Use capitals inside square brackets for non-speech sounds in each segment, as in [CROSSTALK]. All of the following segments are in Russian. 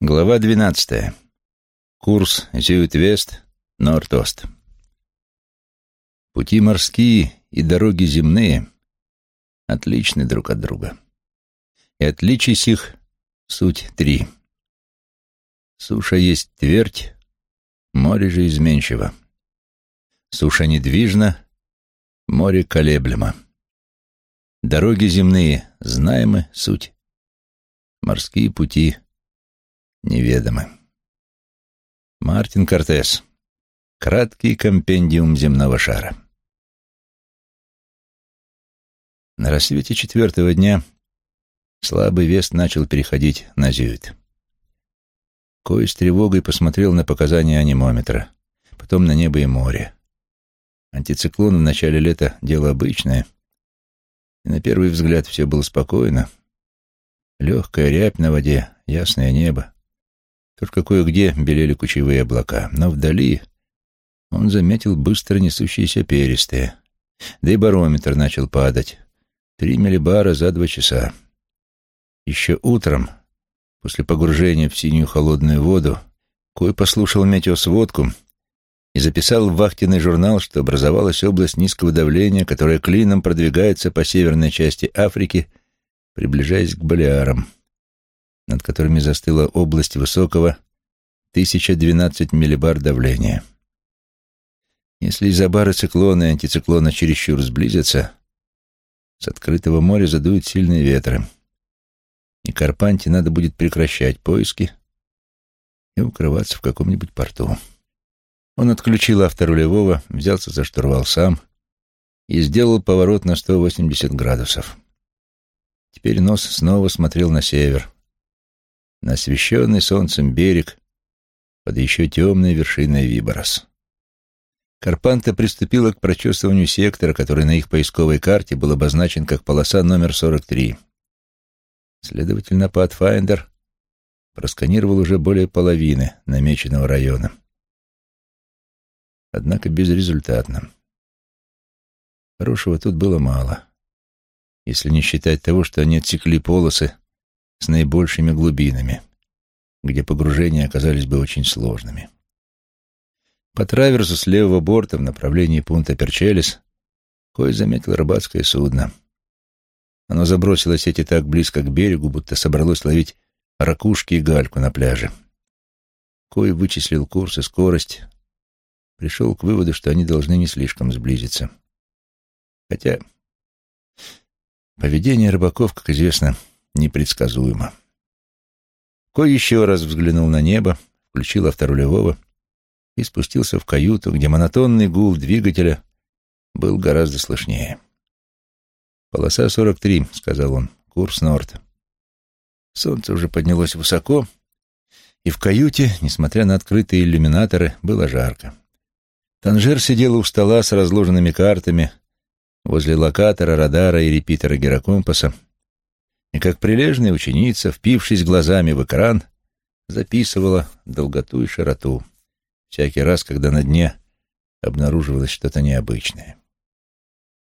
Глава двенадцатая. Курс Зюит-Вест, Норд-Ост. Пути морские и дороги земные отличны друг от друга. И отличий сих суть три. Суша есть твердь, море же изменчиво. Суша недвижна, море колеблемо. Дороги земные знаемы суть. Морские пути — неведомы. Мартин Кортес. Краткий компендиум земного шара. На рассвете четвертого дня слабый вест начал переходить на зюит. Кой с тревогой посмотрел на показания анимометра, потом на небо и море. Антициклон в начале лета — дело обычное, и на первый взгляд все было спокойно. Легкая рябь на воде, ясное небо. Только кое-где белели кучевые облака, но вдали он заметил быстро несущиеся перистые. Да и барометр начал падать. Три миллибара за два часа. Еще утром, после погружения в синюю холодную воду, Кой послушал метеосводку и записал в вахтенный журнал, что образовалась область низкого давления, которая клином продвигается по северной части Африки, приближаясь к Балиарам над которыми застыла область высокого 1012 миллибар давления. Если изобары циклона и антициклона чересчур сблизятся, с открытого моря задуют сильные ветры, и Карпанте надо будет прекращать поиски и укрываться в каком-нибудь порту. Он отключил авторулевого, взялся за штурвал сам и сделал поворот на 180 градусов. Теперь нос снова смотрел на север, на освещенный солнцем берег под еще темной вершиной Виборос. Карпанта приступила к прочесыванию сектора, который на их поисковой карте был обозначен как полоса номер 43. Следовательно, Pathfinder просканировал уже более половины намеченного района. Однако безрезультатно. Хорошего тут было мало, если не считать того, что они отсекли полосы с наибольшими глубинами, где погружения оказались бы очень сложными. По траверсу с левого борта в направлении пункта Перчелис Кой заметил рыбацкое судно. Оно забросило сети так близко к берегу, будто собралось ловить ракушки и гальку на пляже. Кой вычислил курс и скорость, пришел к выводу, что они должны не слишком сблизиться. Хотя поведение рыбаков, как известно, непредсказуемо. Кой еще раз взглянул на небо, включил авторулевого и спустился в каюту, где монотонный гул двигателя был гораздо слышнее. «Полоса 43», — сказал он, — «курс Норд». Солнце уже поднялось высоко, и в каюте, несмотря на открытые иллюминаторы, было жарко. Танжер сидела у стола с разложенными картами возле локатора, радара и репитера гирокомпаса, и как прилежная ученица, впившись глазами в экран, записывала долготу и широту, всякий раз, когда на дне обнаруживалось что-то необычное.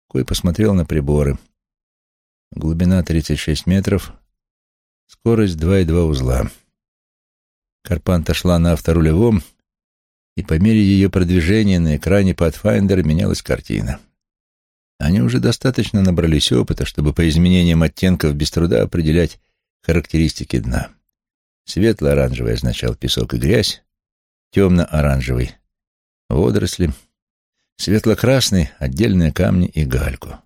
Кой посмотрел на приборы. Глубина 36 метров, скорость 2,2 узла. Карпанта шла на авторулевом, и по мере ее продвижения на экране Pathfinder менялась картина. Они уже достаточно набрались опыта, чтобы по изменениям оттенков без труда определять характеристики дна. Светло-оранжевый означал песок и грязь, темно-оранжевый — водоросли, светло-красный — отдельные камни и гальку.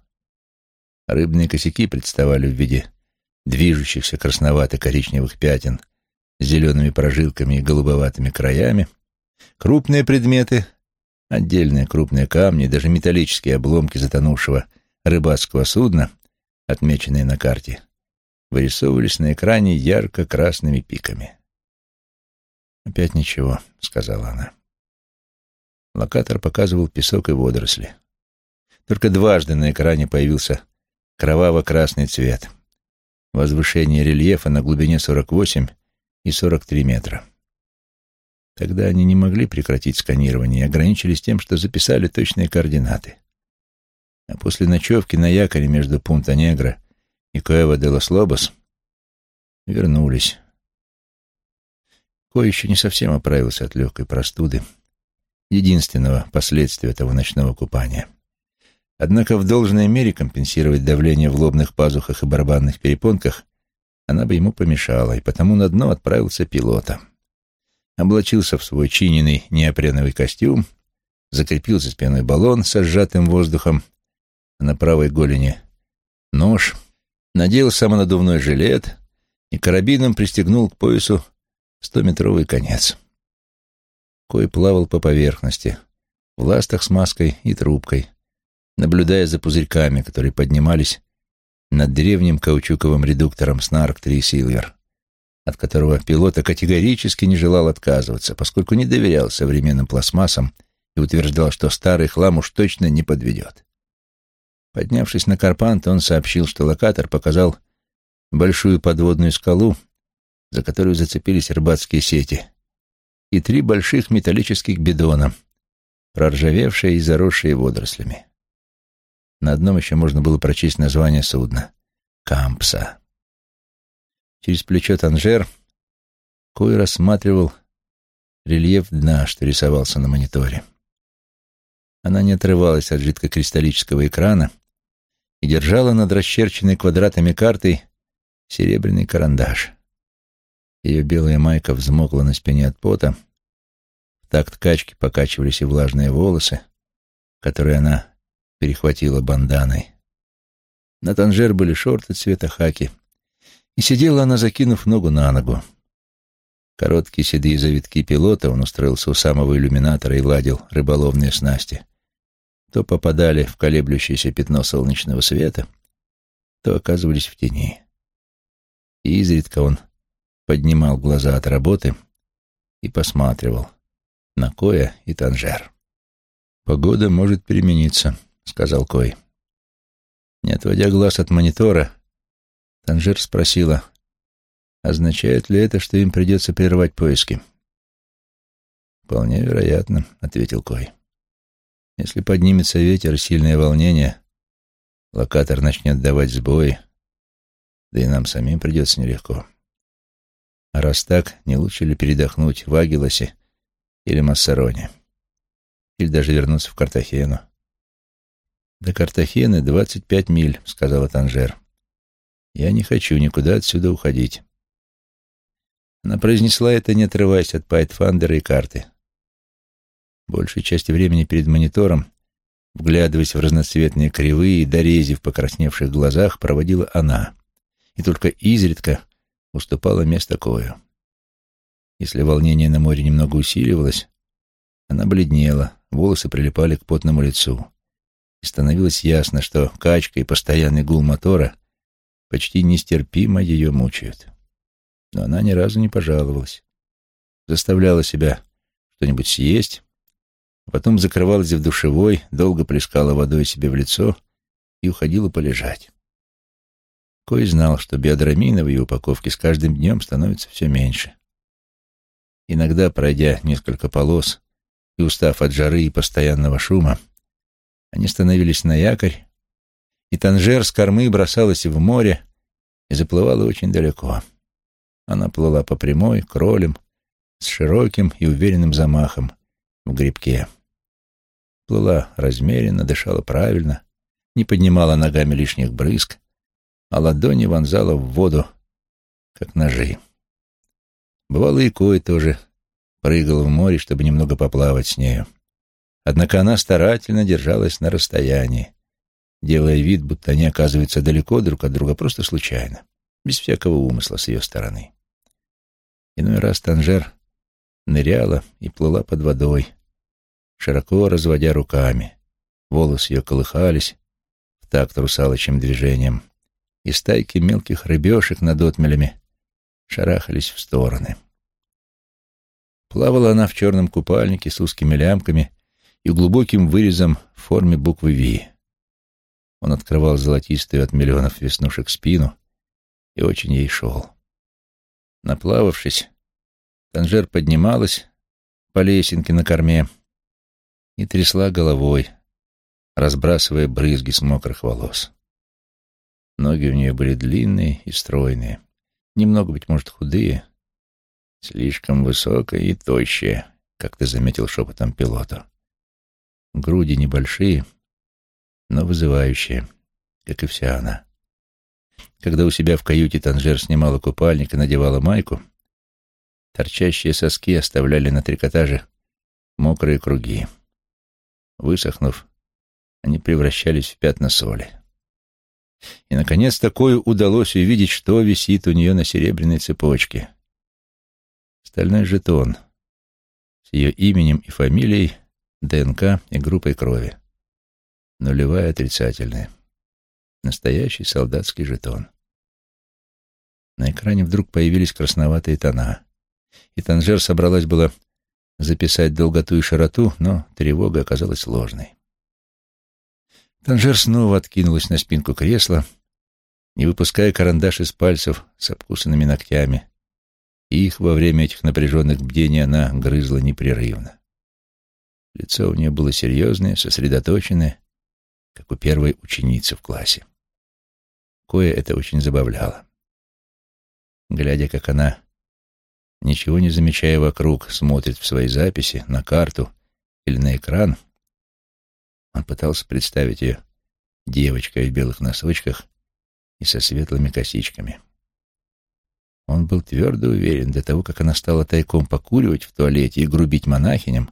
Рыбные косяки представали в виде движущихся красновато-коричневых пятен с зелеными прожилками и голубоватыми краями, крупные предметы Отдельные крупные камни, даже металлические обломки затонувшего рыбацкого судна, отмеченные на карте, вырисовывались на экране ярко-красными пиками. «Опять ничего», — сказала она. Локатор показывал песок и водоросли. Только дважды на экране появился кроваво-красный цвет. Возвышение рельефа на глубине 48 и 43 метра. Тогда они не могли прекратить сканирование и ограничились тем, что записали точные координаты. А после ночевки на якоре между Пунта-Негро и Коэва де лос Лобос вернулись. Кой еще не совсем оправился от легкой простуды, единственного последствия этого ночного купания. Однако в должной мере компенсировать давление в лобных пазухах и барабанных перепонках она бы ему помешала, и потому на дно отправился пилота. Облачился в свой чиненный неопреновый костюм, закрепил за спиной баллон со сжатым воздухом, а на правой голени нож, надел самонадувной жилет и карабином пристегнул к поясу стометровый конец. Кой плавал по поверхности, в ластах с маской и трубкой, наблюдая за пузырьками, которые поднимались над древним каучуковым редуктором Snark-3 Silver, от которого пилота категорически не желал отказываться, поскольку не доверял современным пластмассам и утверждал, что старый хлам уж точно не подведет. Поднявшись на Карпант, он сообщил, что локатор показал большую подводную скалу, за которую зацепились рыбацкие сети, и три больших металлических бидона, проржавевшие и заросшие водорослями. На одном еще можно было прочесть название судна — «Кампса». Через плечо Танжер Кой рассматривал рельеф дна, что рисовался на мониторе. Она не отрывалась от жидкокристаллического экрана и держала над расчерченной квадратами картой серебряный карандаш. Ее белая майка взмокла на спине от пота, в такт качки покачивались и влажные волосы, которые она перехватила банданой. На танжер были шорты цвета хаки, и сидела она, закинув ногу на ногу. Короткие седые завитки пилота он устроился у самого иллюминатора и ладил рыболовные снасти. То попадали в колеблющееся пятно солнечного света, то оказывались в тени. И изредка он поднимал глаза от работы и посматривал на Коя и Танжер. «Погода может перемениться», — сказал Кой. Не отводя глаз от монитора, Танжер спросила, означает ли это, что им придется прервать поиски. «Вполне вероятно», — ответил Кой. «Если поднимется ветер и сильное волнение, локатор начнет давать сбои, да и нам самим придется нелегко. А раз так, не лучше ли передохнуть в Агилосе или Массароне? Или даже вернуться в Картахену? «До Картахены двадцать пять миль», — сказала Танжер. «Я не хочу никуда отсюда уходить». Она произнесла это, не отрываясь от Пайтфандера и карты. Большей части времени перед монитором, вглядываясь в разноцветные кривые и дорези в покрасневших глазах, проводила она. И только изредка уступала место Кою. Если волнение на море немного усиливалось, она бледнела, волосы прилипали к потному лицу. И становилось ясно, что качка и постоянный гул мотора почти нестерпимо ее мучают. Но она ни разу не пожаловалась. Заставляла себя что-нибудь съесть, а потом закрывалась в душевой, долго плескала водой себе в лицо и уходила полежать. Кой знал, что биодрамина в ее упаковке с каждым днем становится все меньше. Иногда, пройдя несколько полос и устав от жары и постоянного шума, они становились на якорь, и Танжер с кормы бросалась в море и заплывала очень далеко. Она плыла по прямой, кролем, с широким и уверенным замахом в грибке. Плыла размеренно, дышала правильно, не поднимала ногами лишних брызг, а ладони вонзала в воду, как ножи. Бывало, и Кой тоже прыгал в море, чтобы немного поплавать с нею. Однако она старательно держалась на расстоянии, делая вид, будто они оказываются далеко друг от друга просто случайно, без всякого умысла с ее стороны. Иной раз Танжер ныряла и плыла под водой, широко разводя руками. Волосы ее колыхались в такт русалочьим движением, и стайки мелких рыбешек над отмелями шарахались в стороны. Плавала она в черном купальнике с узкими лямками и глубоким вырезом в форме буквы «Ви». Он открывал золотистую от миллионов веснушек спину и очень ей шел. Наплававшись, Танжер поднималась по лесенке на корме и трясла головой, разбрасывая брызги с мокрых волос. Ноги у нее были длинные и стройные, немного, быть может, худые, Слишком высокая и тощая, как ты заметил шепотом пилоту. Груди небольшие, но вызывающие, как и вся она. Когда у себя в каюте Танжер снимала купальник и надевала майку, торчащие соски оставляли на трикотаже мокрые круги. Высохнув, они превращались в пятна соли. И, наконец, такое удалось увидеть, что висит у нее на серебряной цепочке. Стальной жетон с ее именем и фамилией, ДНК и группой крови. Нулевая отрицательная. Настоящий солдатский жетон. На экране вдруг появились красноватые тона. И Танжер собралась было записать долготу и широту, но тревога оказалась ложной. Танжер снова откинулась на спинку кресла, не выпуская карандаш из пальцев с обкусанными ногтями, их во время этих напряженных бдений она грызла непрерывно. Лицо у нее было серьезное, сосредоточенное, как у первой ученицы в классе. Кое это очень забавляло. Глядя, как она, ничего не замечая вокруг, смотрит в свои записи, на карту или на экран, он пытался представить ее девочкой в белых носочках и со светлыми косичками. Он был твердо уверен, до того, как она стала тайком покуривать в туалете и грубить монахиням,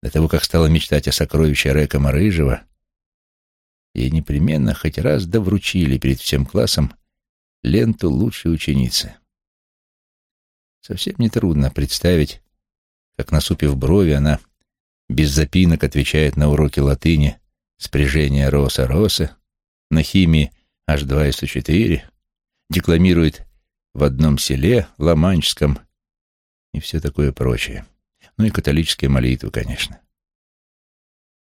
до того, как стала мечтать о сокровище Рэкома Рыжего, ей непременно хоть раз довручили перед всем классом ленту лучшей ученицы. Совсем нетрудно представить, как, насупив брови, она без запинок отвечает на уроки латыни спряжение роса-роса, на химии H2SO4, декламирует в одном селе, Ламанчском и все такое прочее. Ну и католические молитвы, конечно.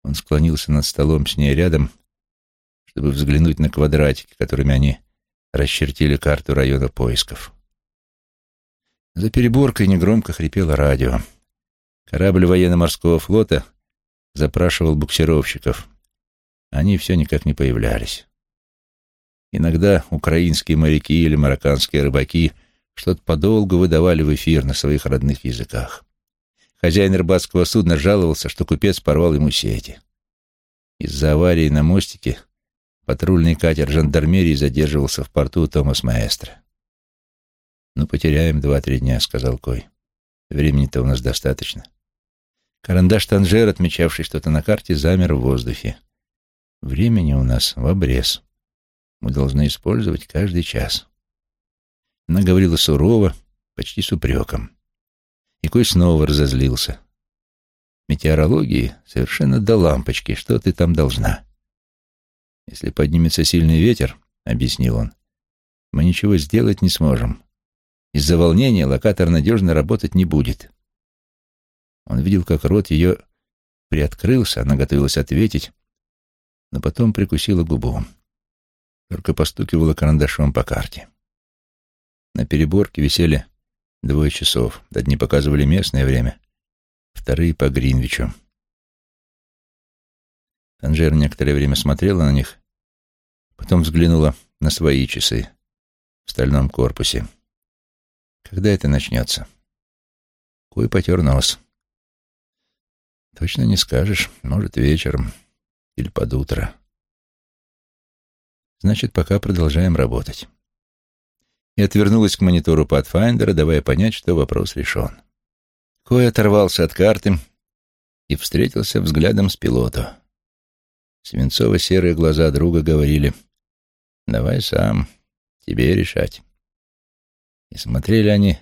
Он склонился над столом с ней рядом, чтобы взглянуть на квадратики, которыми они расчертили карту района поисков. За переборкой негромко хрипело радио. Корабль военно-морского флота запрашивал буксировщиков. Они все никак не появлялись. Иногда украинские моряки или марокканские рыбаки что-то подолгу выдавали в эфир на своих родных языках. Хозяин рыбацкого судна жаловался, что купец порвал ему сети. Из-за аварии на мостике патрульный катер жандармерии задерживался в порту Томас Маэстро. «Ну, потеряем два-три дня», — сказал Кой. «Времени-то у нас достаточно». Карандаш Танжер, отмечавший что-то на карте, замер в воздухе. Времени у нас в обрез. Мы должны использовать каждый час. Она говорила сурово, почти с упреком. И Кой снова разозлился. Метеорологии совершенно до лампочки, что ты там должна. Если поднимется сильный ветер, — объяснил он, — мы ничего сделать не сможем. Из-за волнения локатор надежно работать не будет. Он видел, как рот ее приоткрылся, она готовилась ответить, но потом прикусила губу. Только постукивала карандашом по карте. На переборке висели двое часов. Одни показывали местное время, вторые — по Гринвичу. Танжер некоторое время смотрела на них, потом взглянула на свои часы в стальном корпусе. Когда это начнется? Кой потер нос. Точно не скажешь. Может, вечером или под утро. Значит, пока продолжаем работать. И отвернулась к монитору Pathfinder, давая понять, что вопрос решен. Кой оторвался от карты и встретился взглядом с пилотом. Свинцово-серые глаза друга говорили «Давай сам, тебе решать». И смотрели они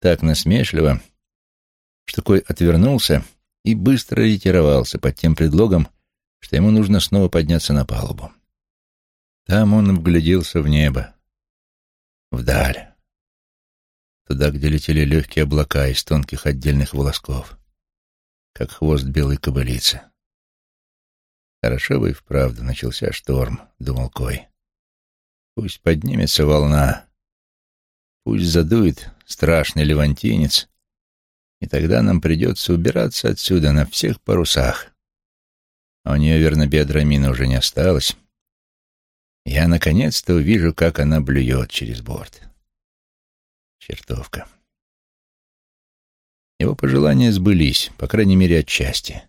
так насмешливо, что Кой отвернулся и быстро ретировался под тем предлогом, что ему нужно снова подняться на палубу. Там он вгляделся в небо, вдаль, туда, где летели легкие облака из тонких отдельных волосков, как хвост белой кобылицы. Хорошо бы и вправду начался шторм, — думал Кой. Пусть поднимется волна, пусть задует страшный левантинец, и тогда нам придется убираться отсюда на всех парусах. А у нее, верно, бедра мины уже не осталось. Я наконец-то увижу, как она блюет через борт. Чертовка. Его пожелания сбылись, по крайней мере, отчасти.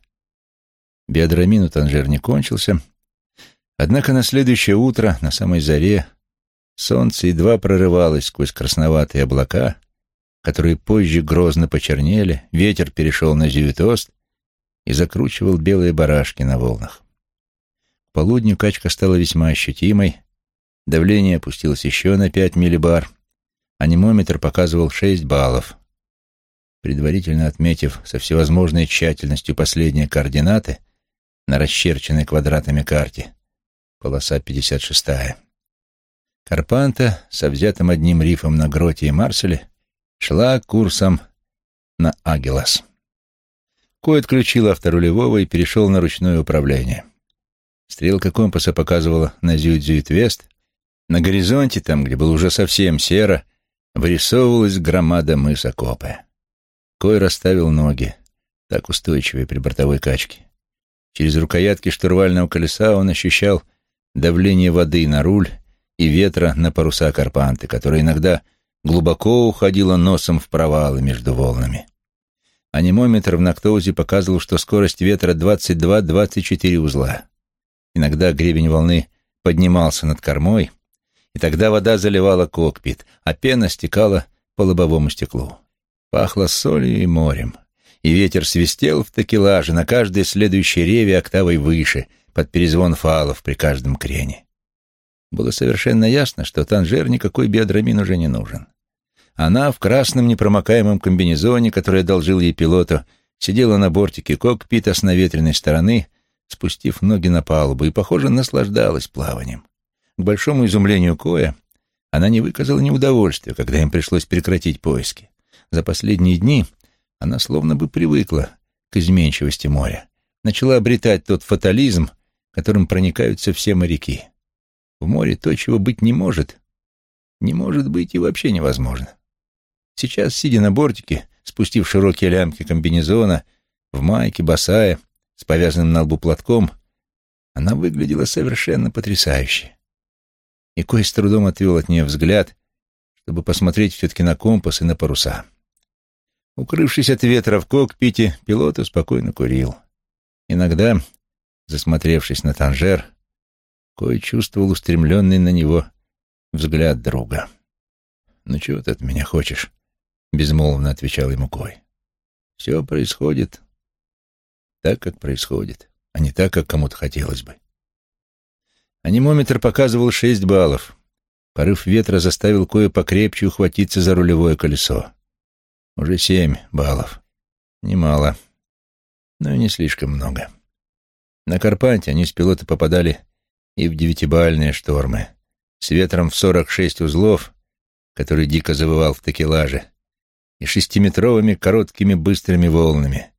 Биодрамин у Танжер не кончился, однако на следующее утро, на самой заре, солнце едва прорывалось сквозь красноватые облака, которые позже грозно почернели, ветер перешел на зюитост и закручивал белые барашки на волнах. К полудню качка стала весьма ощутимой, давление опустилось еще на пять миллибар, Анимометр показывал 6 баллов. Предварительно отметив со всевозможной тщательностью последние координаты на расчерченной квадратами карте, полоса 56-я, Карпанта со взятым одним рифом на Гроте и Марселе шла курсом на Агелас. Кой отключил авторулевого и перешел на ручное управление. Стрелка компаса показывала на Зюит-Зюит-Вест. На горизонте, там, где было уже совсем серо, вырисовывалась громада мыса Копы. Кой расставил ноги, так устойчивые при бортовой качке. Через рукоятки штурвального колеса он ощущал давление воды на руль и ветра на паруса Карпанты, которая иногда глубоко уходила носом в провалы между волнами. Анимометр в Нактоузе показывал, что скорость ветра 22-24 узла. Иногда гребень волны поднимался над кормой, и тогда вода заливала кокпит, а пена стекала по лобовому стеклу. Пахло солью и морем, и ветер свистел в такелаже на каждой следующей реве октавой выше, под перезвон фалов при каждом крене. Было совершенно ясно, что Танжер никакой биодрамин уже не нужен. Она в красном непромокаемом комбинезоне, который одолжил ей пилоту, сидела на бортике кокпита с наветренной стороны, спустив ноги на палубу, и, похоже, наслаждалась плаванием. К большому изумлению Коя, она не выказала неудовольствия, когда им пришлось прекратить поиски. За последние дни она словно бы привыкла к изменчивости моря, начала обретать тот фатализм, которым проникаются все моряки. В море то, чего быть не может, не может быть и вообще невозможно. Сейчас, сидя на бортике, спустив широкие лямки комбинезона, в майке, босая, с повязанным на лбу платком, она выглядела совершенно потрясающе и Кой с трудом отвел от нее взгляд, чтобы посмотреть все-таки на компас и на паруса. Укрывшись от ветра в кокпите, пилот спокойно курил. Иногда, засмотревшись на Танжер, Кой чувствовал устремленный на него взгляд друга. «Ну чего ты от меня хочешь?» — безмолвно отвечал ему Кой. «Все происходит так, как происходит, а не так, как кому-то хотелось бы. Анимометр показывал шесть баллов. Порыв ветра заставил кое покрепче ухватиться за рулевое колесо. Уже семь баллов. Немало, но и не слишком много. На Карпанте они с пилота попадали и в девятибальные штормы, с ветром в сорок шесть узлов, который дико завывал в такелаже, и шестиметровыми короткими быстрыми волнами,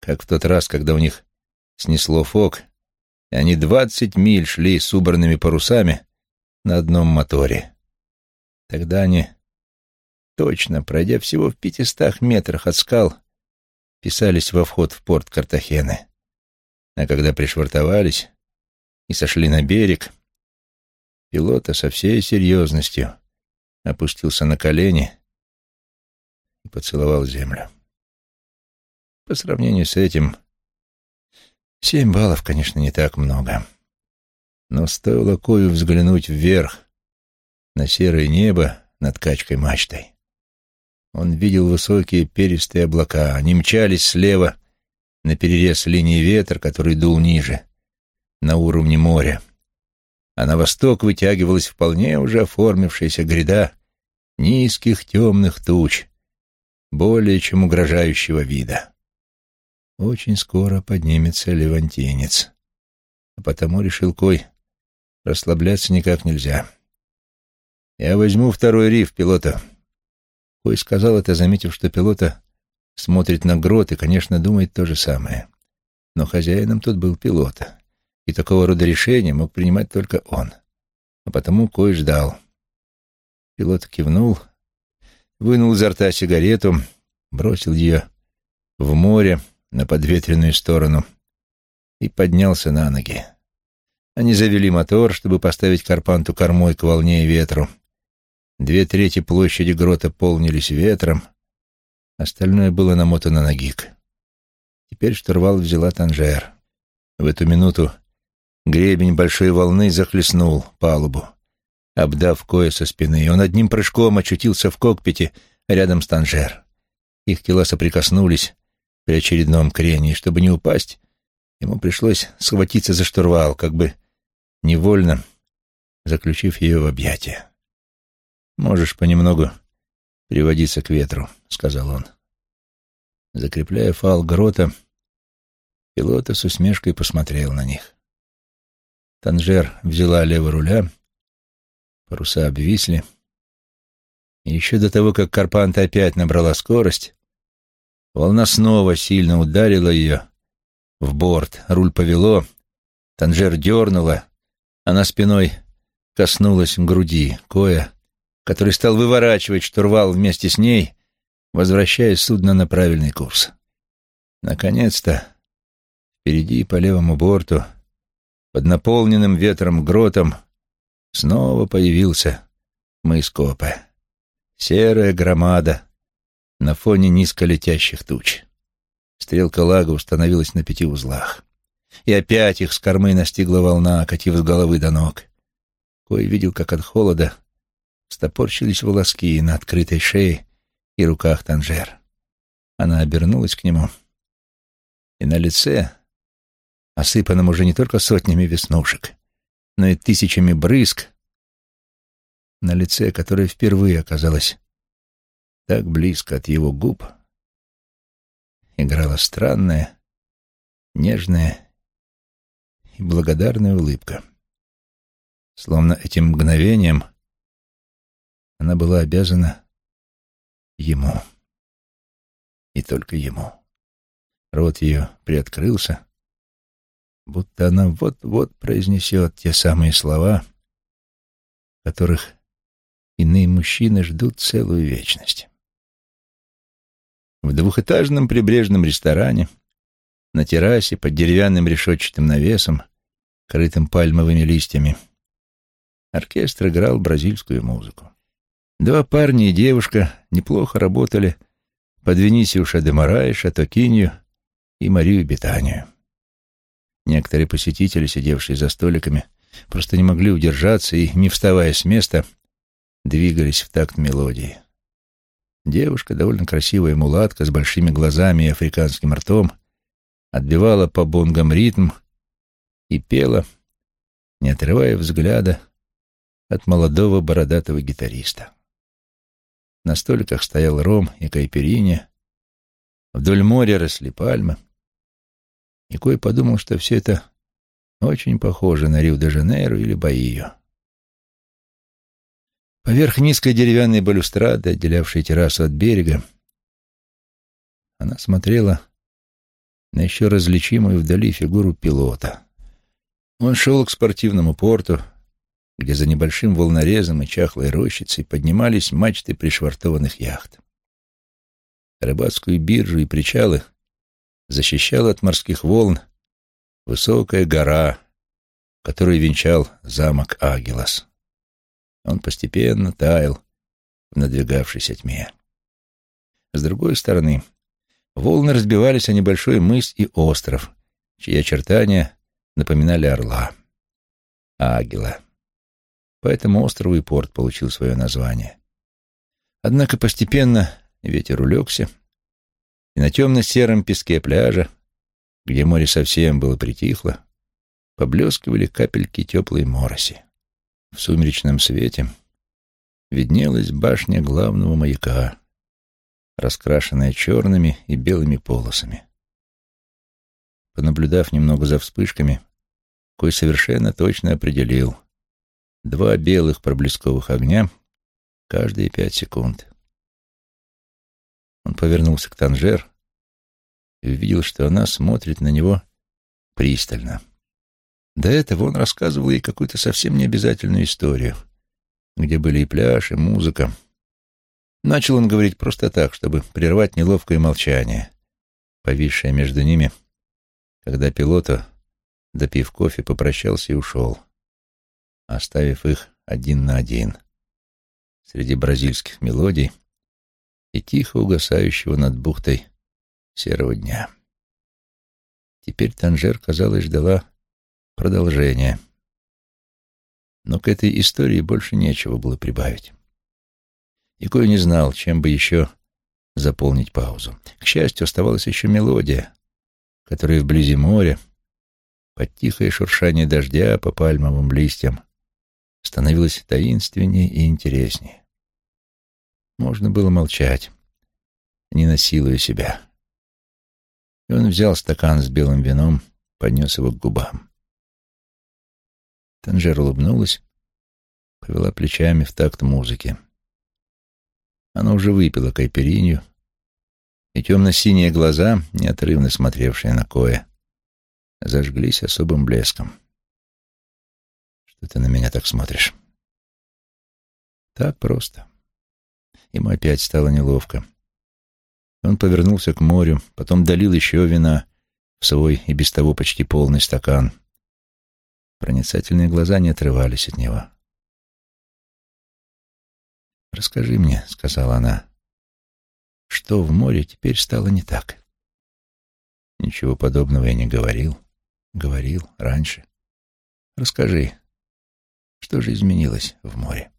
как в тот раз, когда у них снесло фок — и они двадцать миль шли с убранными парусами на одном моторе. Тогда они, точно, пройдя всего в пятистах метрах от скал, писались во вход в порт Картахены. А когда пришвартовались и сошли на берег, пилота со всей серьезностью опустился на колени и поцеловал землю. По сравнению с этим Семь баллов, конечно, не так много. Но стоило Кою взглянуть вверх, на серое небо над качкой мачтой. Он видел высокие перистые облака. Они мчались слева на перерез линии ветра, который дул ниже, на уровне моря. А на восток вытягивалась вполне уже оформившаяся гряда низких темных туч, более чем угрожающего вида. Очень скоро поднимется левантинец. А потому, решил Кой, расслабляться никак нельзя. «Я возьму второй риф пилота». Кой сказал это, заметив, что пилота смотрит на грот и, конечно, думает то же самое. Но хозяином тут был пилота, и такого рода решения мог принимать только он. А потому Кой ждал. Пилот кивнул, вынул изо рта сигарету, бросил ее в море, на подветренную сторону и поднялся на ноги. Они завели мотор, чтобы поставить Карпанту кормой к волне и ветру. Две трети площади грота полнились ветром. Остальное было намотано на гик. Теперь штурвал взяла Танжер. В эту минуту гребень большой волны захлестнул палубу, обдав Коя со спины, и он одним прыжком очутился в кокпите рядом с Танжер. Их тела соприкоснулись при очередном крении, и чтобы не упасть, ему пришлось схватиться за штурвал, как бы невольно заключив ее в объятия. «Можешь понемногу приводиться к ветру», — сказал он. Закрепляя фал грота, пилота с усмешкой посмотрел на них. Танжер взяла лево руля, паруса обвисли, еще до того, как Карпанта опять набрала скорость, волна снова сильно ударила ее в борт, руль повело, Танжер дернула, она спиной коснулась груди Коя, который стал выворачивать штурвал вместе с ней, возвращая судно на правильный курс. Наконец-то, впереди по левому борту, под наполненным ветром гротом, снова появился мыс Копе. Серая громада на фоне низко летящих туч. Стрелка лага установилась на пяти узлах. И опять их с кормы настигла волна, окатив с головы до ног. Кой видел, как от холода стопорщились волоски на открытой шее и руках Танжер. Она обернулась к нему, и на лице, осыпанном уже не только сотнями веснушек, но и тысячами брызг, на лице, которое впервые оказалось так близко от его губ, играла странная, нежная и благодарная улыбка. Словно этим мгновением она была обязана ему. И только ему. Рот ее приоткрылся, будто она вот-вот произнесет те самые слова, которых иные мужчины ждут целую вечность. В двухэтажном прибрежном ресторане, на террасе под деревянным решетчатым навесом, крытым пальмовыми листьями, Оркестр играл бразильскую музыку. Два парня и девушка неплохо работали под Венисиуша де Морайша, Токинью и Марию Бетанию. Некоторые посетители, сидевшие за столиками, просто не могли удержаться и, не вставая с места, двигались в такт мелодии. Девушка, довольно красивая мулатка с большими глазами и африканским ртом, отбивала по бонгам ритм и пела, не отрывая взгляда от молодого бородатого гитариста. На столиках стоял ром и кайпериня, вдоль моря росли пальмы. И Кой подумал, что все это очень похоже на Рио-де-Жанейро или Баию. Поверх низкой деревянной балюстрады, отделявшей террасу от берега, она смотрела на еще различимую вдали фигуру пилота. Он шел к спортивному порту, где за небольшим волнорезом и чахлой рощицей поднимались мачты пришвартованных яхт. Рыбацкую биржу и причалы защищала от морских волн высокая гора, которую венчал замок Агилас. Он постепенно таял в надвигавшейся тьме. С другой стороны, волны разбивались о небольшой мыс и остров, чьи очертания напоминали орла. Агила. По этому острову и порт получил свое название. Однако постепенно ветер улегся, и на темно-сером песке пляжа, где море совсем было притихло, поблескивали капельки теплой мороси. В сумеречном свете виднелась башня главного маяка, раскрашенная черными и белыми полосами. Понаблюдав немного за вспышками, Кой совершенно точно определил, Два белых проблесковых огня каждые пять секунд. Он повернулся к Танжер и увидел, что она смотрит на него пристально. До этого он рассказывал ей какую-то совсем необязательную историю, где были и пляж, и музыка. Начал он говорить просто так, чтобы прервать неловкое молчание, повисшее между ними, когда пилота, допив кофе, попрощался и ушел оставив их один на один. Среди бразильских мелодий, и тихо угасающего над бухтой серого дня. Теперь Танжер, казалось, ждала продолжения. Но к этой истории больше нечего было прибавить. И кое не знал, чем бы еще заполнить паузу. К счастью, оставалась еще мелодия, которая вблизи моря, под тихое шуршание дождя по пальмовым листьям, становилась таинственнее и интереснее. Можно было молчать, не насилуя себя. И он взял стакан с белым вином, поднес его к губам. Танжер улыбнулась, повела плечами в такт музыки. Она уже выпила кайперинью, и темно-синие глаза, неотрывно смотревшие на Коя, зажглись особым блеском. «Что ты на меня так смотришь?» «Так просто». Ему опять стало неловко. Он повернулся к морю, потом долил еще вина в свой и без того почти полный стакан. Проницательные глаза не отрывались от него. «Расскажи мне», — сказала она, — «что в море теперь стало не так?» «Ничего подобного я не говорил. Говорил раньше. Расскажи, что же изменилось в море?»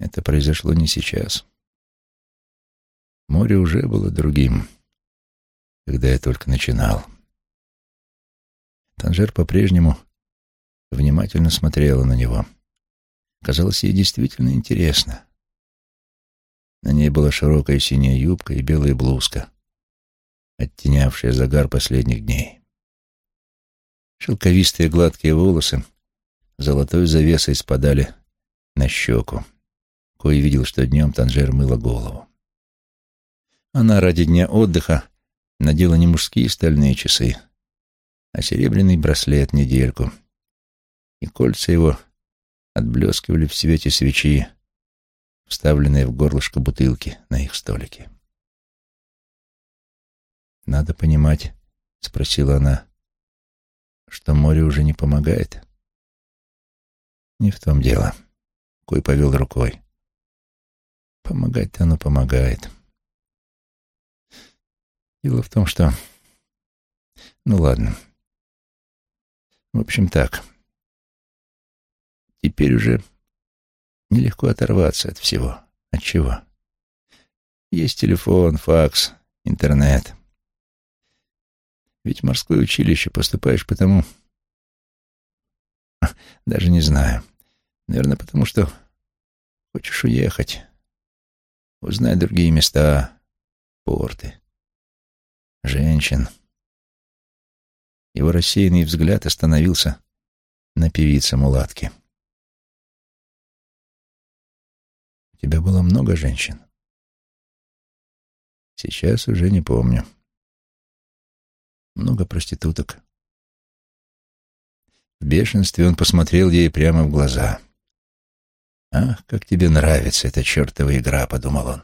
Это произошло не сейчас. Море уже было другим, когда я только начинал. Танжер по-прежнему внимательно смотрела на него. Казалось, ей действительно интересно. На ней была широкая синяя юбка и белая блузка, оттенявшая загар последних дней. Шелковистые гладкие волосы золотой завесой спадали на щеку. Кой видел, что днем Танжер мыла голову. Она ради дня отдыха надела не мужские стальные часы, а серебряный браслет-недельку, и кольца его отблескивали в свете свечи, вставленные в горлышко бутылки на их столике. «Надо понимать», — спросила она, — «что море уже не помогает?» «Не в том дело», — Кой повел рукой. «Помогать-то оно помогает». Дело в том, что... Ну ладно. В общем так. Теперь уже нелегко оторваться от всего. От чего? Есть телефон, факс, интернет. Ведь в морское училище поступаешь потому... [LAUGHS] Даже не знаю. Наверное, потому что хочешь уехать. Узнать другие места, порты, женщин. Его рассеянный взгляд остановился на певице мулатки. тебя было много женщин? Сейчас уже не помню. Много проституток. В бешенстве он посмотрел ей прямо в глаза. «Ах, как тебе нравится эта чертова игра», — подумал он.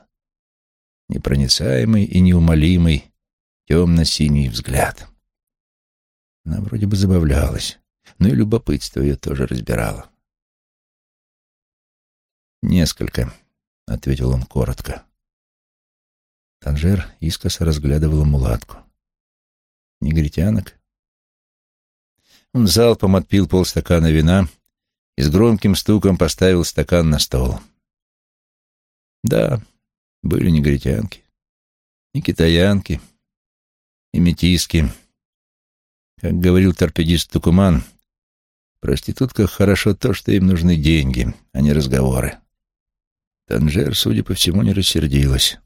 Непроницаемый и неумолимый темно-синий взгляд. Она вроде бы забавлялась, но и любопытство ее тоже разбирало. «Несколько», — ответил он коротко. Танжер искоса разглядывал мулатку. «Негритянок?» Он залпом отпил полстакана вина и с громким стуком поставил стакан на стол. «Да, были негритянки, и китаянки, и метиски. Как говорил торпедист Тукуман, проститутках хорошо то, что им нужны деньги, а не разговоры. Танжер, судя по всему, не рассердилась.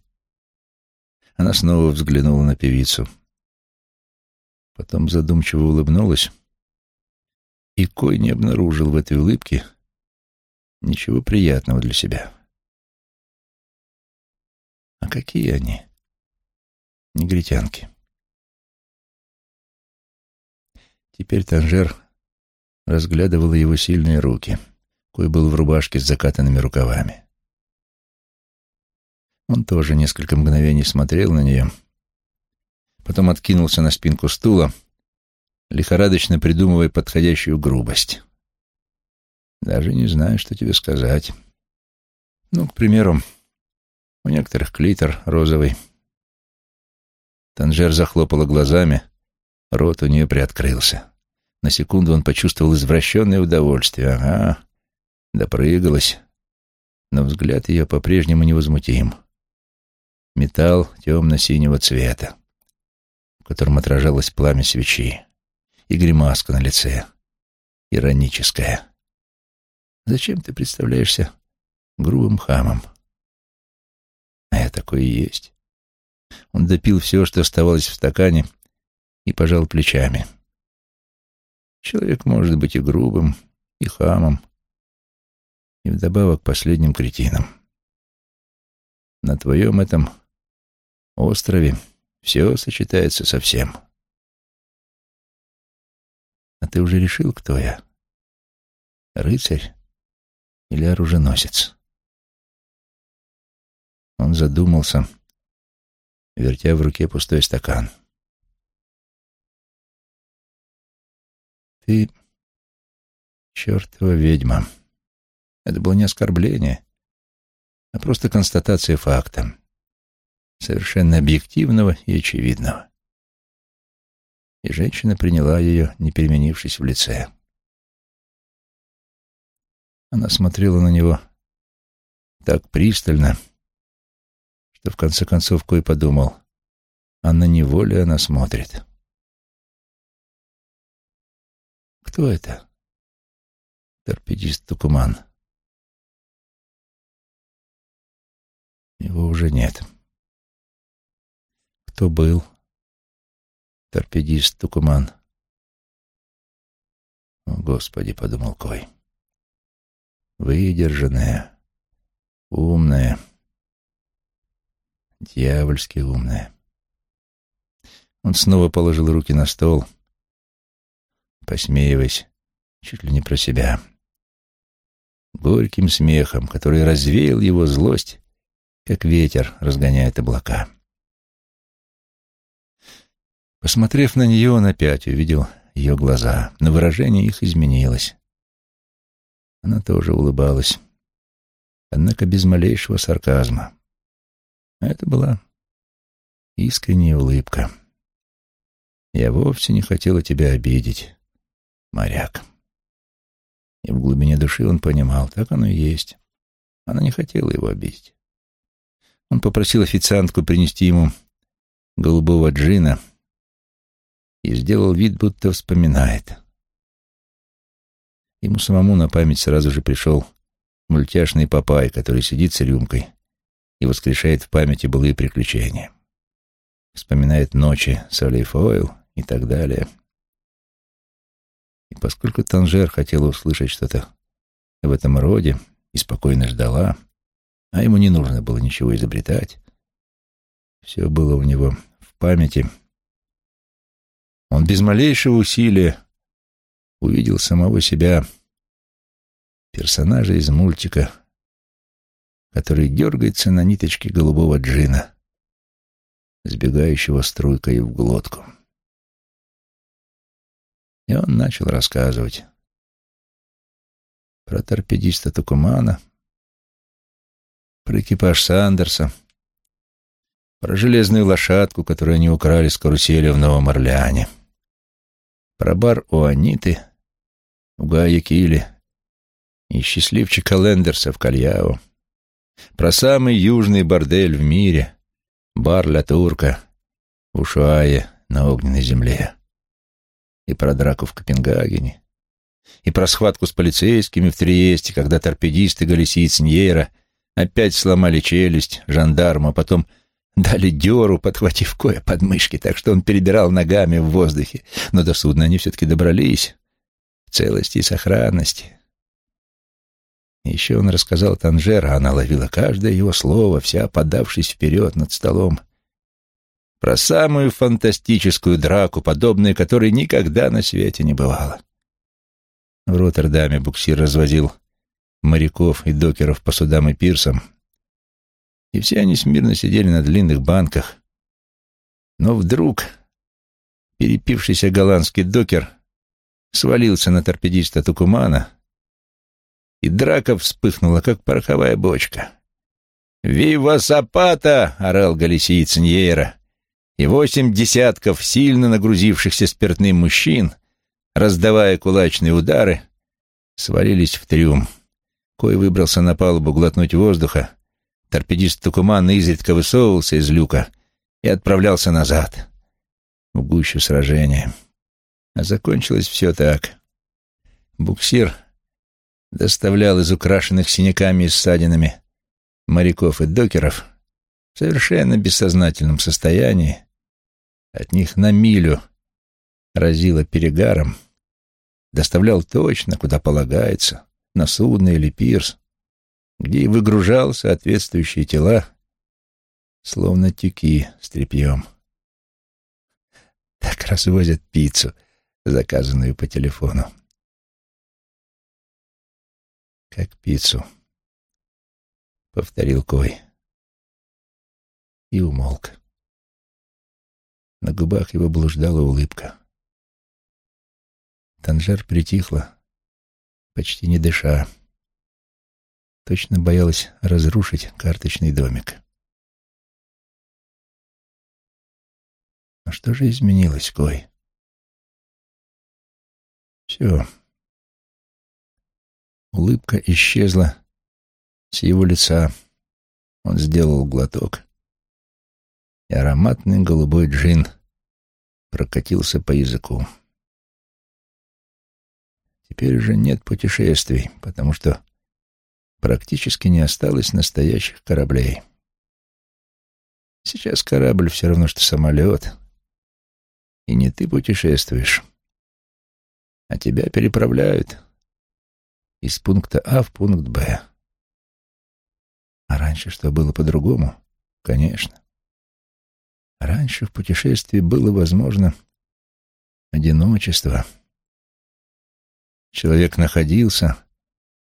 Она снова взглянула на певицу. Потом задумчиво улыбнулась, и Кой не обнаружил в этой улыбке ничего приятного для себя. А какие они? Негритянки. Теперь Танжер разглядывала его сильные руки. Кой был в рубашке с закатанными рукавами. Он тоже несколько мгновений смотрел на нее, потом откинулся на спинку стула, лихорадочно придумывая подходящую грубость. Даже не знаю, что тебе сказать. Ну, к примеру, у некоторых клитор розовый. Танжер захлопала глазами, рот у нее приоткрылся. На секунду он почувствовал извращенное удовольствие. Ага, допрыгалась. Но взгляд ее по-прежнему невозмутим. Металл темно-синего цвета, в котором отражалось пламя свечи, и гримаска на лице, ироническая. Зачем ты представляешься грубым хамом? А я такой и есть. Он допил все, что оставалось в стакане, и пожал плечами. Человек может быть и грубым, и хамом, и вдобавок последним кретином. На твоем этом острове все сочетается со всем. А ты уже решил, кто я? Рыцарь или оруженосец? Он задумался, вертя в руке пустой стакан. Ты чертова ведьма. Это было не оскорбление, а просто констатация факта, совершенно объективного и очевидного. И женщина приняла ее, не переменившись в лице. Она смотрела на него так пристально, что в конце концов Кой подумал, а на него ли она смотрит. Кто это? Торпедист Тукуман. Его уже нет. Кто был? Торпедист Тукуман. О, Господи, подумал Кой. Выдержанная, умная, дьявольски умная. Он снова положил руки на стол, посмеиваясь чуть ли не про себя. Горьким смехом, который развеял его злость как ветер разгоняет облака. Посмотрев на нее, он опять увидел ее глаза, но выражение их изменилось. Она тоже улыбалась, однако без малейшего сарказма. Это была искренняя улыбка. «Я вовсе не хотела тебя обидеть, моряк». И в глубине души он понимал, так оно и есть. Она не хотела его обидеть. Он попросил официантку принести ему голубого джина и сделал вид, будто вспоминает. Ему самому на память сразу же пришел мультяшный папай, который сидит с рюмкой и воскрешает в памяти былые приключения. Вспоминает ночи с О'Лей и так далее. И поскольку Танжер хотела услышать что-то в этом роде и спокойно ждала, а ему не нужно было ничего изобретать. Все было у него в памяти. Он без малейшего усилия увидел самого себя, персонажа из мультика, который дергается на ниточке голубого джина, сбегающего струйкой в глотку. И он начал рассказывать про торпедиста Тукумана — про экипаж Сандерса, про железную лошадку, которую они украли с карусели в Новом Орлеане, про бар у Аниты в Гуаякиле и счастливчика Лендерса в Кальяо, про самый южный бордель в мире, бар Ля Турка в Ушуае на огненной земле, и про драку в Копенгагене, и про схватку с полицейскими в Триесте, когда торпедисты Галисиец Ньера — Опять сломали челюсть жандарма, а потом дали дёру, подхватив кое под мышки, так что он перебирал ногами в воздухе. Но до судна они все-таки добрались в целости и сохранности. Еще он рассказал Танжера, она ловила каждое его слово, вся подавшись вперед над столом, про самую фантастическую драку, подобной которой никогда на свете не бывало. В Роттердаме буксир развозил моряков и докеров по судам и пирсам, и все они смирно сидели на длинных банках. Но вдруг перепившийся голландский докер свалился на торпедиста Тукумана и драка вспыхнула, как пороховая бочка. «Вива Сапата!» — орал галисиец Ньера, и восемь десятков сильно нагрузившихся спиртным мужчин, раздавая кулачные удары, свалились в трюм. Кой выбрался на палубу глотнуть воздуха, торпедист Тукуман изредка высовывался из люка и отправлялся назад, в гущу сражения. А закончилось все так. Буксир доставлял из украшенных синяками и ссадинами моряков и докеров в совершенно бессознательном состоянии, от них на милю разило перегаром, доставлял точно, куда полагается, на судно или пирс, где и выгружал соответствующие тела, словно тюки с тряпьем. Так развозят пиццу, заказанную по телефону. Как пиццу, повторил Кой и умолк. На губах его блуждала улыбка. Танжер притихла, почти не дыша. Точно боялась разрушить карточный домик. А что же изменилось, Кой? Все. Улыбка исчезла с его лица. Он сделал глоток и ароматный голубой джин прокатился по языку. Теперь уже нет путешествий, потому что практически не осталось настоящих кораблей. Сейчас корабль все равно, что самолет. И не ты путешествуешь, а тебя переправляют из пункта А в пункт Б. А раньше что было по-другому? Конечно. Раньше в путешествии было возможно одиночество. Человек находился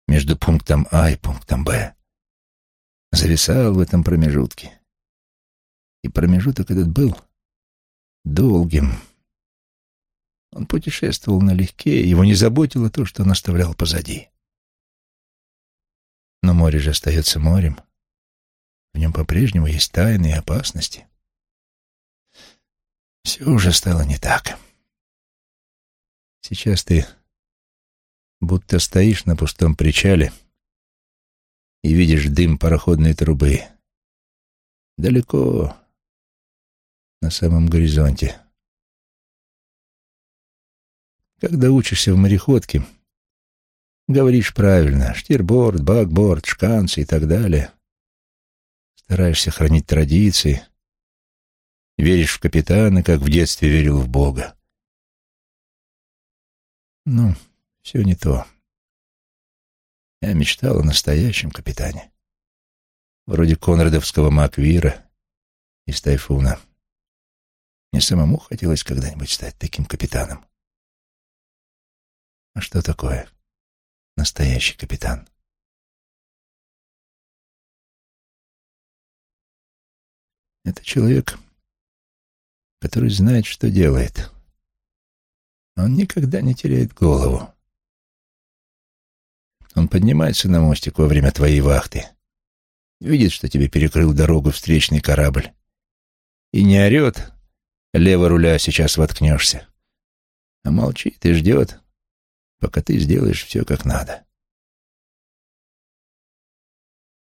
между пунктом А и пунктом Б, зависал в этом промежутке. И промежуток этот был долгим. Он путешествовал налегке, его не заботило то, что он оставлял позади. Но море же остается морем. В нем по-прежнему есть тайны и опасности. Все уже стало не так. Сейчас ты будто стоишь на пустом причале и видишь дым пароходной трубы. Далеко, на самом горизонте. Когда учишься в мореходке, говоришь правильно, штирборд, бакборд, шканцы и так далее. Стараешься хранить традиции — Веришь в капитана, как в детстве верил в Бога. Ну, все не то. Я мечтал о настоящем капитане. Вроде конрадовского Маквира из Тайфуна. Мне самому хотелось когда-нибудь стать таким капитаном. А что такое настоящий капитан? Это человек, который знает, что делает. Он никогда не теряет голову. Он поднимается на мостик во время твоей вахты, видит, что тебе перекрыл дорогу встречный корабль, и не орет «Лево руля, сейчас воткнешься», а молчит и ждет, пока ты сделаешь все как надо.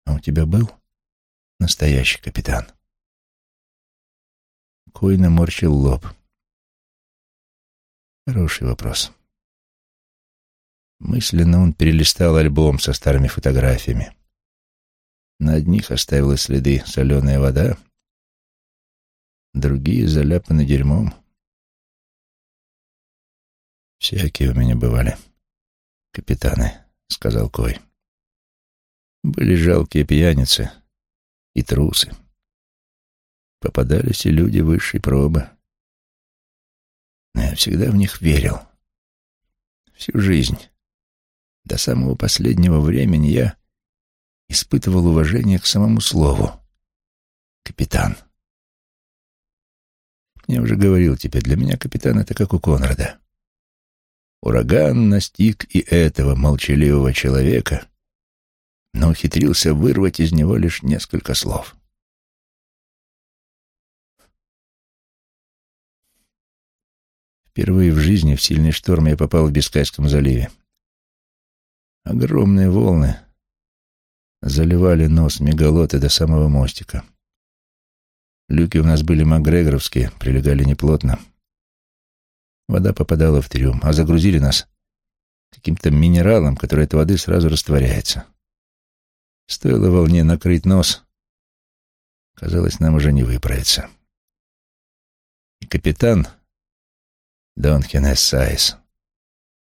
А у тебя был настоящий капитан? Кой наморщил лоб. Хороший вопрос. Мысленно он перелистал альбом со старыми фотографиями. На одних оставила следы соленая вода, другие заляпаны дерьмом. «Всякие у меня бывали, капитаны», — сказал Кой. «Были жалкие пьяницы и трусы попадались и люди высшей пробы. Но я всегда в них верил. Всю жизнь, до самого последнего времени, я испытывал уважение к самому слову «капитан». Я уже говорил тебе, для меня капитан — это как у Конрада. ураган настиг и этого молчаливого человека, но ухитрился вырвать из него лишь несколько слов. Впервые в жизни в сильный шторм я попал в Бискайском заливе. Огромные волны заливали нос мегалоты до самого мостика. Люки у нас были макгрегоровские, прилегали неплотно. Вода попадала в трюм, а загрузили нас каким-то минералом, который от воды сразу растворяется. Стоило волне накрыть нос, казалось, нам уже не выправиться. И капитан Дон Хенес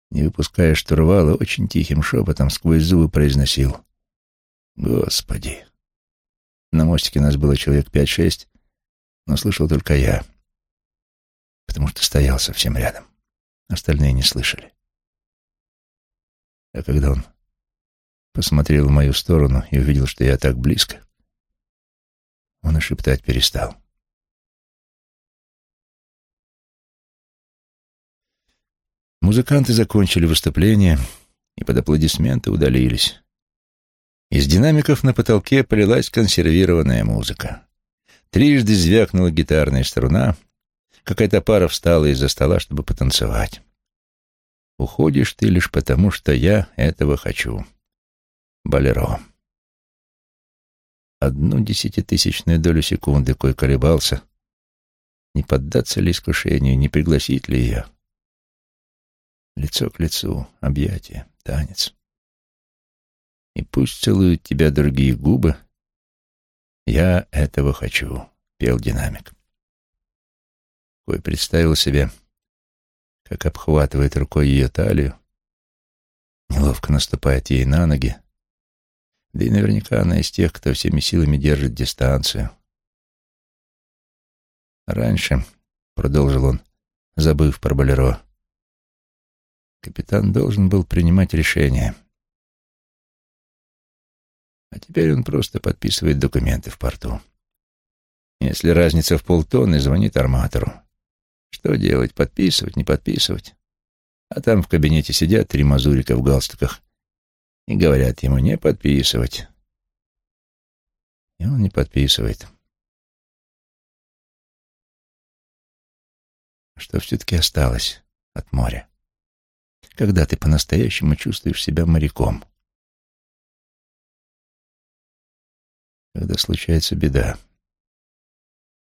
не выпуская штурвала, очень тихим шепотом сквозь зубы произносил «Господи!». На мостике нас было человек пять-шесть, но слышал только я, потому что стоял совсем рядом. Остальные не слышали. А когда он посмотрел в мою сторону и увидел, что я так близко, он и шептать перестал. Музыканты закончили выступление и под аплодисменты удалились. Из динамиков на потолке полилась консервированная музыка. Трижды звякнула гитарная струна. Какая-то пара встала из-за стола, чтобы потанцевать. «Уходишь ты лишь потому, что я этого хочу». Болеро. Одну десятитысячную долю секунды кой колебался, не поддаться ли искушению, не пригласить ли ее. Лицо к лицу, объятие, танец. И пусть целуют тебя другие губы, я этого хочу, пел динамик. Кой представил себе, как обхватывает рукой ее талию, неловко наступает ей на ноги, да и наверняка она из тех, кто всеми силами держит дистанцию. Раньше, — продолжил он, забыв про Болеро, Капитан должен был принимать решение. А теперь он просто подписывает документы в порту. Если разница в полтонны, звонит арматору. Что делать, подписывать, не подписывать? А там в кабинете сидят три мазурика в галстуках и говорят ему не подписывать. И он не подписывает. Что все-таки осталось от моря? Когда ты по-настоящему чувствуешь себя моряком. Когда случается беда.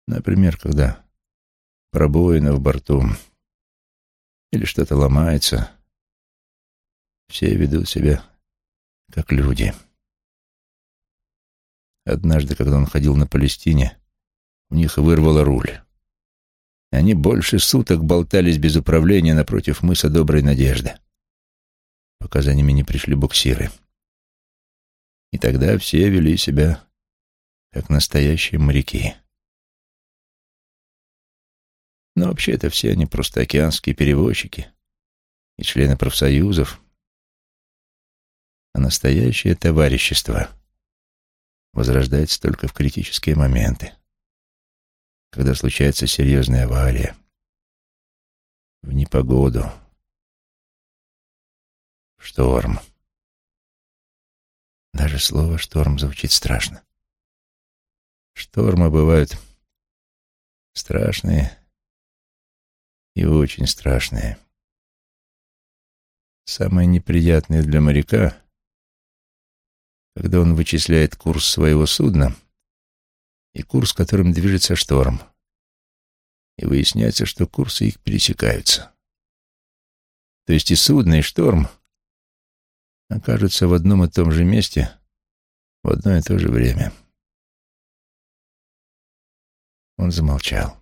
Например, когда пробоина в борту или что-то ломается, все ведут себя как люди. Однажды, когда он ходил на Палестине, у них вырвало руль. Они больше суток болтались без управления напротив мыса Доброй Надежды, пока за ними не пришли буксиры. И тогда все вели себя как настоящие моряки. Но вообще-то все они просто океанские перевозчики и члены профсоюзов. А настоящее товарищество возрождается только в критические моменты когда случается серьезная авария, в непогоду, в шторм. Даже слово «шторм» звучит страшно. Штормы бывают страшные и очень страшные. Самое неприятное для моряка, когда он вычисляет курс своего судна — и курс, которым движется шторм. И выясняется, что курсы их пересекаются. То есть и судно, и шторм окажутся в одном и том же месте в одно и то же время. Он замолчал.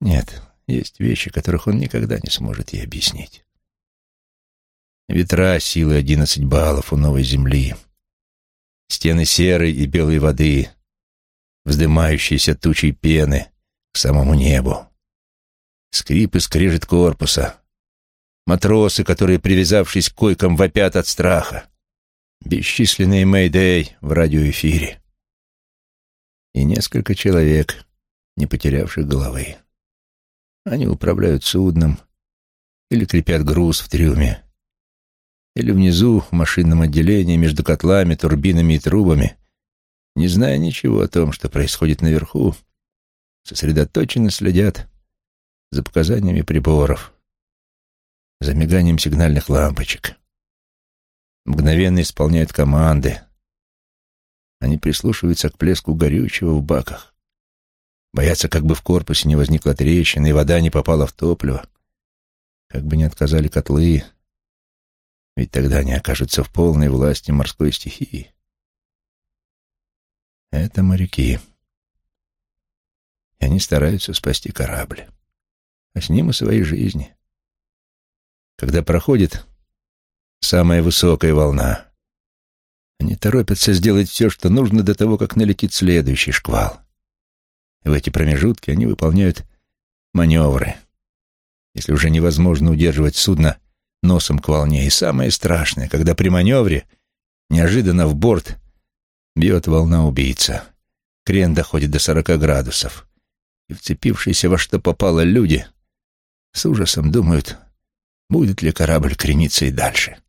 Нет, есть вещи, которых он никогда не сможет ей объяснить. Ветра силы одиннадцать баллов у новой земли. Стены серой и белой воды, вздымающейся тучей пены к самому небу. Скрип и скрежет корпуса. Матросы, которые, привязавшись к койкам, вопят от страха. Бесчисленные мэйдэй в радиоэфире. И несколько человек, не потерявших головы. Они управляют судном, или крепят груз в трюме, или внизу, в машинном отделении, между котлами, турбинами и трубами, не зная ничего о том, что происходит наверху, сосредоточенно следят за показаниями приборов, за миганием сигнальных лампочек. Мгновенно исполняют команды. Они прислушиваются к плеску горючего в баках. Боятся, как бы в корпусе не возникла трещина, и вода не попала в топливо. Как бы не отказали котлы, ведь тогда они окажутся в полной власти морской стихии. Это моряки. И они стараются спасти корабль, а с ним и свои жизни. Когда проходит самая высокая волна, они торопятся сделать все, что нужно до того, как налетит следующий шквал. В эти промежутки они выполняют маневры, если уже невозможно удерживать судно носом к волне. И самое страшное, когда при маневре неожиданно в борт бьет волна-убийца. Крен доходит до сорока градусов, и вцепившиеся во что попало люди с ужасом думают, будет ли корабль крениться и дальше.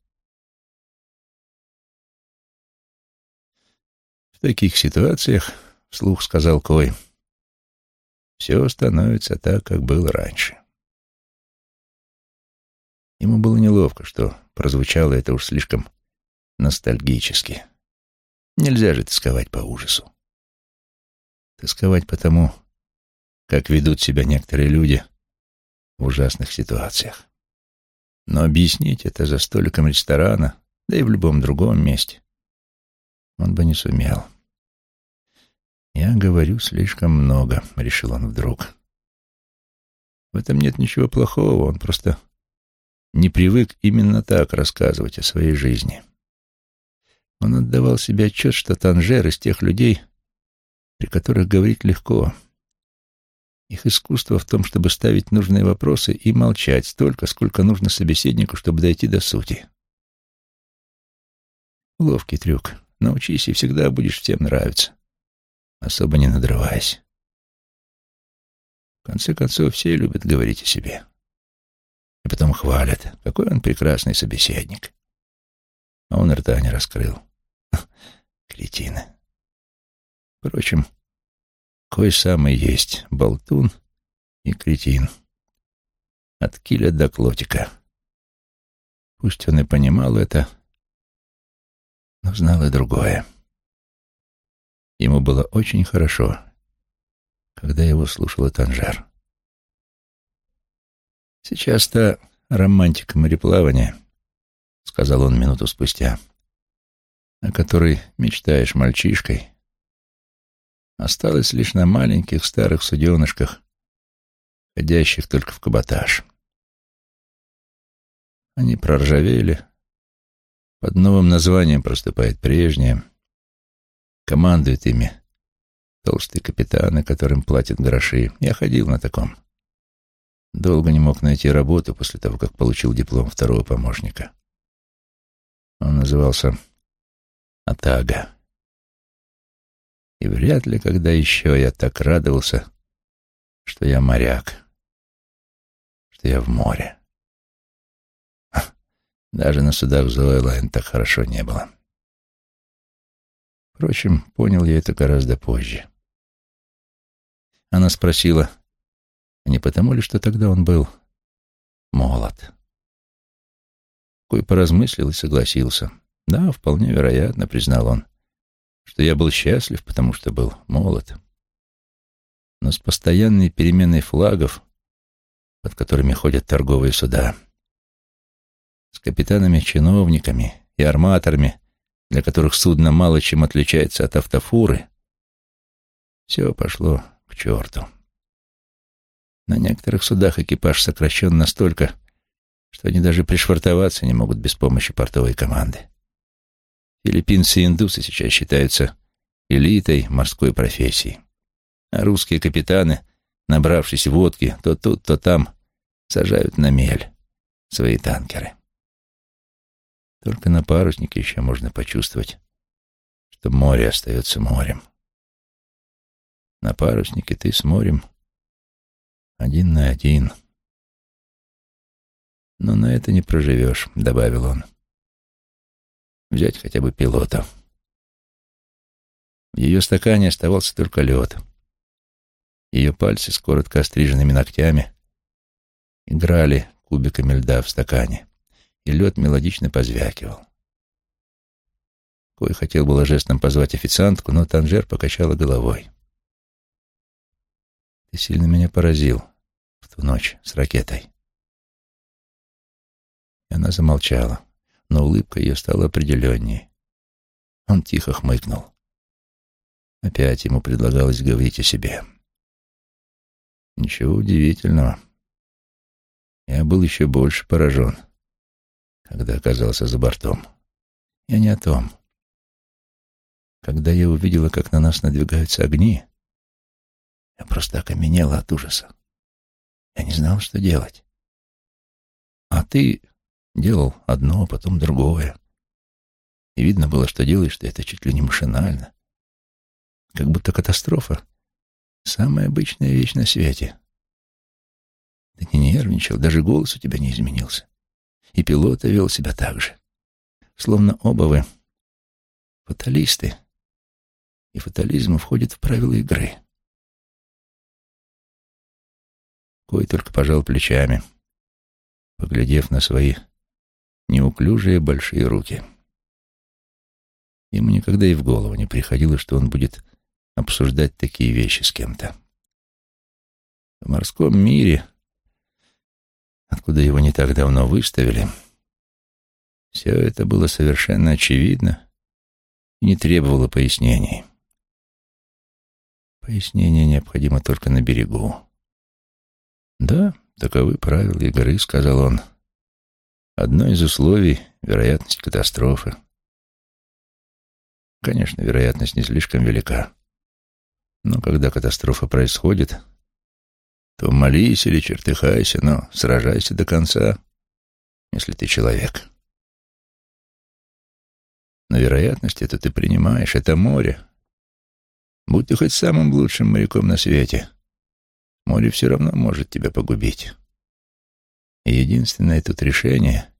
В таких ситуациях, вслух сказал Кой, — все становится так, как было раньше. Ему было неловко, что прозвучало это уж слишком ностальгически. Нельзя же тосковать по ужасу. Тосковать по тому, как ведут себя некоторые люди в ужасных ситуациях. Но объяснить это за столиком ресторана, да и в любом другом месте, он бы не сумел. «Я говорю слишком много», — решил он вдруг. В этом нет ничего плохого, он просто не привык именно так рассказывать о своей жизни. Он отдавал себе отчет, что Танжер из тех людей, при которых говорить легко. Их искусство в том, чтобы ставить нужные вопросы и молчать столько, сколько нужно собеседнику, чтобы дойти до сути. Ловкий трюк. Научись, и всегда будешь всем нравиться особо не надрываясь. В конце концов, все любят говорить о себе. И потом хвалят, какой он прекрасный собеседник. А он рта не раскрыл. [LAUGHS] Кретины. Впрочем, кое самый есть болтун и кретин. От киля до клотика. Пусть он и понимал это, но знал и другое. Ему было очень хорошо, когда его слушала Танжер. «Сейчас-то романтика мореплавания», — сказал он минуту спустя, «о которой мечтаешь мальчишкой, осталась лишь на маленьких старых суденышках, ходящих только в каботаж. Они проржавели, под новым названием проступает прежнее — Командуют ими толстые капитаны, которым платят гроши. Я ходил на таком. Долго не мог найти работу после того, как получил диплом второго помощника. Он назывался Атага. И вряд ли когда еще я так радовался, что я моряк, что я в море. Даже на судах Зойлайн так хорошо не было. Впрочем, понял я это гораздо позже. Она спросила, а не потому ли, что тогда он был молод? Кой поразмыслил и согласился. Да, вполне вероятно, признал он, что я был счастлив, потому что был молод. Но с постоянной переменой флагов, под которыми ходят торговые суда, с капитанами-чиновниками и арматорами, для которых судно мало чем отличается от автофуры, все пошло к черту. На некоторых судах экипаж сокращен настолько, что они даже пришвартоваться не могут без помощи портовой команды. Филиппинцы и индусы сейчас считаются элитой морской профессии. А русские капитаны, набравшись водки, то тут, то там, сажают на мель свои танкеры. Только на паруснике еще можно почувствовать, что море остается морем. На паруснике ты с морем один на один. «Но на это не проживешь», — добавил он. «Взять хотя бы пилота». В ее стакане оставался только лед. Ее пальцы с коротко остриженными ногтями играли кубиками льда в стакане, и лед мелодично позвякивал. Кой хотел было жестом позвать официантку, но Танжер покачала головой. «Ты сильно меня поразил в ту ночь с ракетой». И она замолчала, но улыбка ее стала определеннее. Он тихо хмыкнул. Опять ему предлагалось говорить о себе. Ничего удивительного. Я был еще больше поражен, когда оказался за бортом. Я не о том. Когда я увидела, как на нас надвигаются огни, я просто окаменела от ужаса. Я не знал, что делать. А ты делал одно, потом другое. И видно было, что делаешь ты это чуть ли не машинально. Как будто катастрофа — самая обычная вещь на свете. Ты не нервничал, даже голос у тебя не изменился. И пилот вел себя так же. Словно оба вы фаталисты, и фатализм входит в правила игры. Кой только пожал плечами, поглядев на свои неуклюжие большие руки. Ему никогда и в голову не приходило, что он будет обсуждать такие вещи с кем-то. В морском мире, откуда его не так давно выставили, все это было совершенно очевидно и не требовало пояснений. Пояснение необходимо только на берегу. «Да, таковы правила игры», — сказал он. «Одно из условий — вероятность катастрофы. Конечно, вероятность не слишком велика. Но когда катастрофа происходит, то молись или чертыхайся, но сражайся до конца, если ты человек. Но вероятность эту ты принимаешь, это море. Будь ты хоть самым лучшим моряком на свете, море все равно может тебя погубить. И единственное тут решение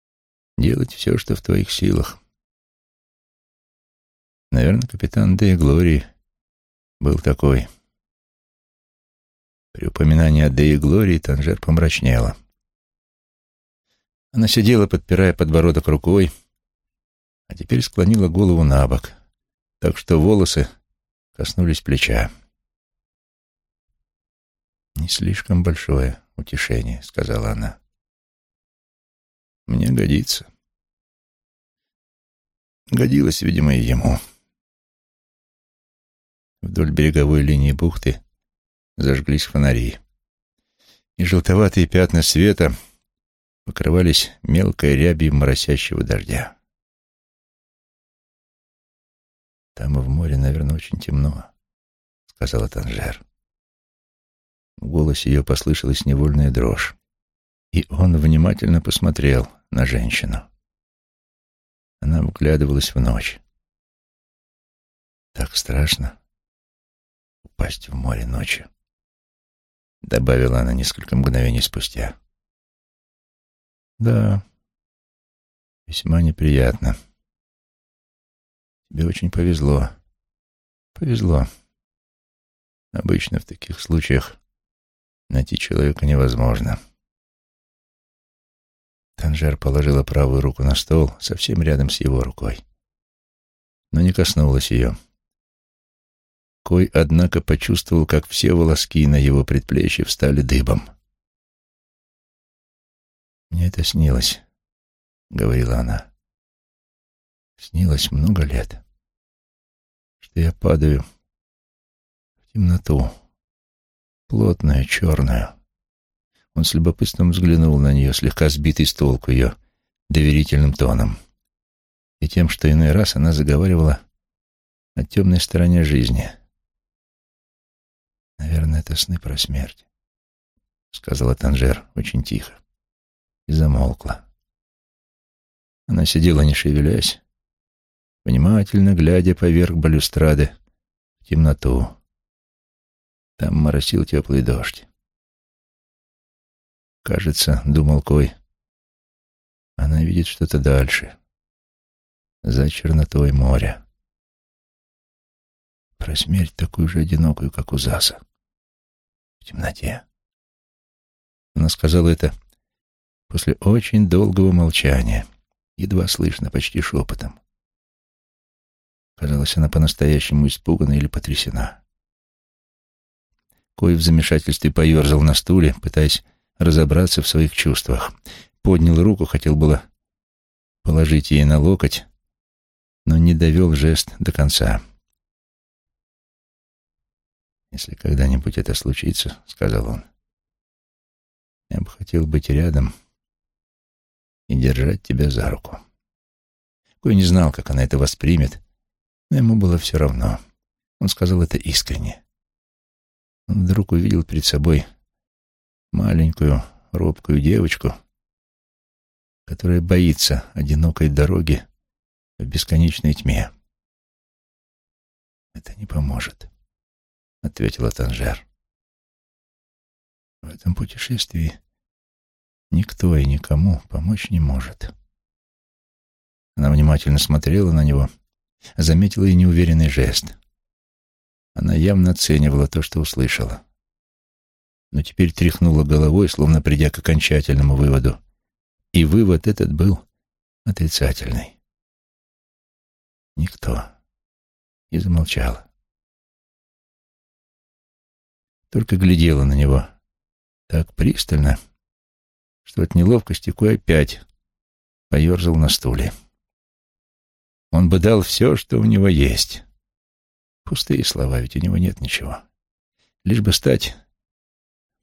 — делать все, что в твоих силах. Наверное, капитан Де Глории был такой. При упоминании о Деи Глории Танжер помрачнела. Она сидела, подпирая подбородок рукой, а теперь склонила голову на бок, так что волосы коснулись плеча. «Не слишком большое утешение», — сказала она. «Мне годится». Годилось, видимо, и ему. Вдоль береговой линии бухты зажглись фонари, и желтоватые пятна света покрывались мелкой рябью моросящего дождя. «Там в море, наверное, очень темно», — сказала Танжер. В голосе ее послышалась невольная дрожь, и он внимательно посмотрел на женщину. Она вглядывалась в ночь. «Так страшно», упасть в море ночью», — добавила она несколько мгновений спустя. «Да, весьма неприятно. Тебе очень повезло. Повезло. Обычно в таких случаях найти человека невозможно». Танжер положила правую руку на стол, совсем рядом с его рукой, но не коснулась ее. Кой, однако, почувствовал, как все волоски на его предплечье встали дыбом. «Мне это снилось», — говорила она. «Снилось много лет, что я падаю в темноту, плотную, черную». Он с любопытством взглянул на нее, слегка сбитый с толку ее доверительным тоном, и тем, что иной раз она заговаривала о темной стороне жизни — «Наверное, это сны про смерть», — сказала Танжер очень тихо и замолкла. Она сидела, не шевелясь, внимательно глядя поверх балюстрады в темноту. Там моросил теплый дождь. Кажется, думал Кой, Она видит что-то дальше, за чернотой моря. Про смерть такую же одинокую, как у Заса. В темноте. Она сказала это после очень долгого молчания, едва слышно, почти шепотом. Казалось, она по-настоящему испугана или потрясена. Кой в замешательстве поерзал на стуле, пытаясь разобраться в своих чувствах. Поднял руку, хотел было положить ей на локоть, но не довел жест до конца. «Если когда-нибудь это случится, — сказал он, — я бы хотел быть рядом и держать тебя за руку». Кой не знал, как она это воспримет, но ему было все равно. Он сказал это искренне. Он вдруг увидел перед собой маленькую, робкую девочку, которая боится одинокой дороги в бесконечной тьме. «Это не поможет», — ответила Танжер. «В этом путешествии никто и никому помочь не может». Она внимательно смотрела на него, заметила и неуверенный жест. Она явно оценивала то, что услышала. Но теперь тряхнула головой, словно придя к окончательному выводу. И вывод этот был отрицательный. Никто. И замолчала. Только глядела на него так пристально, что от неловкости Кой опять поерзал на стуле. Он бы дал все, что у него есть. Пустые слова, ведь у него нет ничего. Лишь бы стать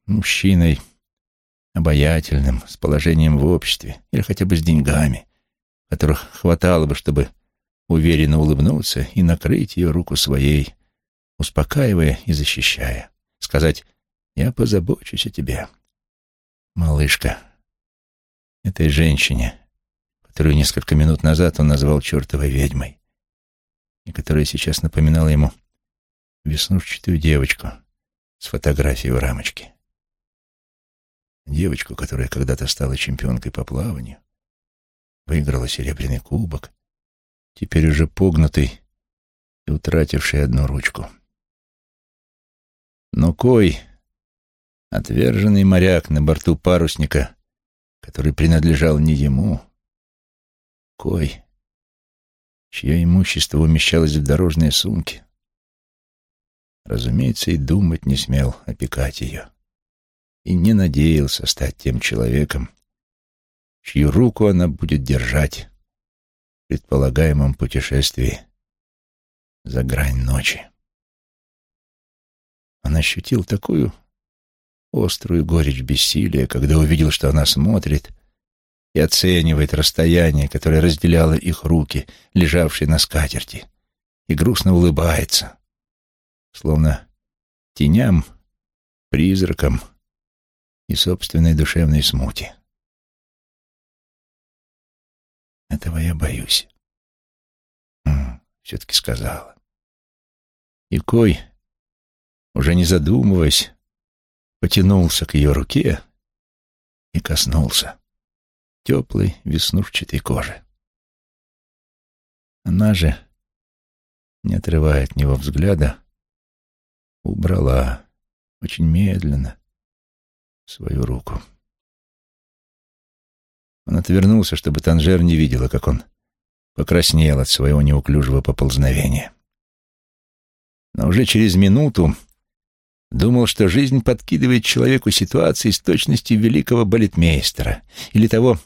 мужчиной, обаятельным, с положением в обществе, или хотя бы с деньгами, которых хватало бы, чтобы уверенно улыбнуться и накрыть ее руку своей, успокаивая и защищая. Сказать «Я позабочусь о тебе, малышка». Этой женщине, которую несколько минут назад он назвал чертовой ведьмой, и которая сейчас напоминала ему веснушчатую девочку с фотографией в рамочке. Девочку, которая когда-то стала чемпионкой по плаванию, выиграла серебряный кубок, теперь уже погнутый и утративший одну ручку. Но Кой, отверженный моряк на борту парусника, который принадлежал не ему, Кой, чье имущество умещалось в дорожные сумки, разумеется, и думать не смел опекать ее, и не надеялся стать тем человеком, чью руку она будет держать в предполагаемом путешествии за грань ночи. Он ощутил такую острую горечь бессилия, когда увидел, что она смотрит — и оценивает расстояние, которое разделяло их руки, лежавшие на скатерти, и грустно улыбается, словно теням, призракам и собственной душевной смуте. Этого я боюсь. Все-таки сказала. И Кой, уже не задумываясь, потянулся к ее руке и коснулся теплой веснушчатой кожи. Она же, не отрывая от него взгляда, убрала очень медленно свою руку. Он отвернулся, чтобы Танжер не видела, как он покраснел от своего неуклюжего поползновения. Но уже через минуту думал, что жизнь подкидывает человеку ситуации с точностью великого балетмейстера или того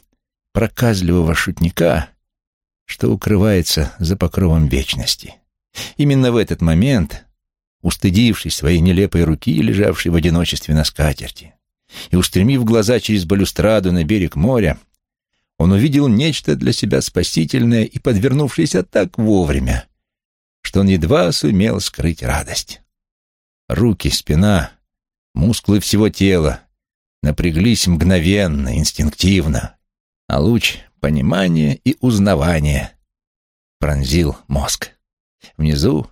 проказливого шутника, что укрывается за покровом вечности. Именно в этот момент, устыдившись своей нелепой руки, лежавшей в одиночестве на скатерти, и устремив глаза через балюстраду на берег моря, он увидел нечто для себя спасительное и подвернувшееся так вовремя, что он едва сумел скрыть радость. Руки, спина, мускулы всего тела напряглись мгновенно, инстинктивно, а луч понимания и узнавания пронзил мозг. Внизу,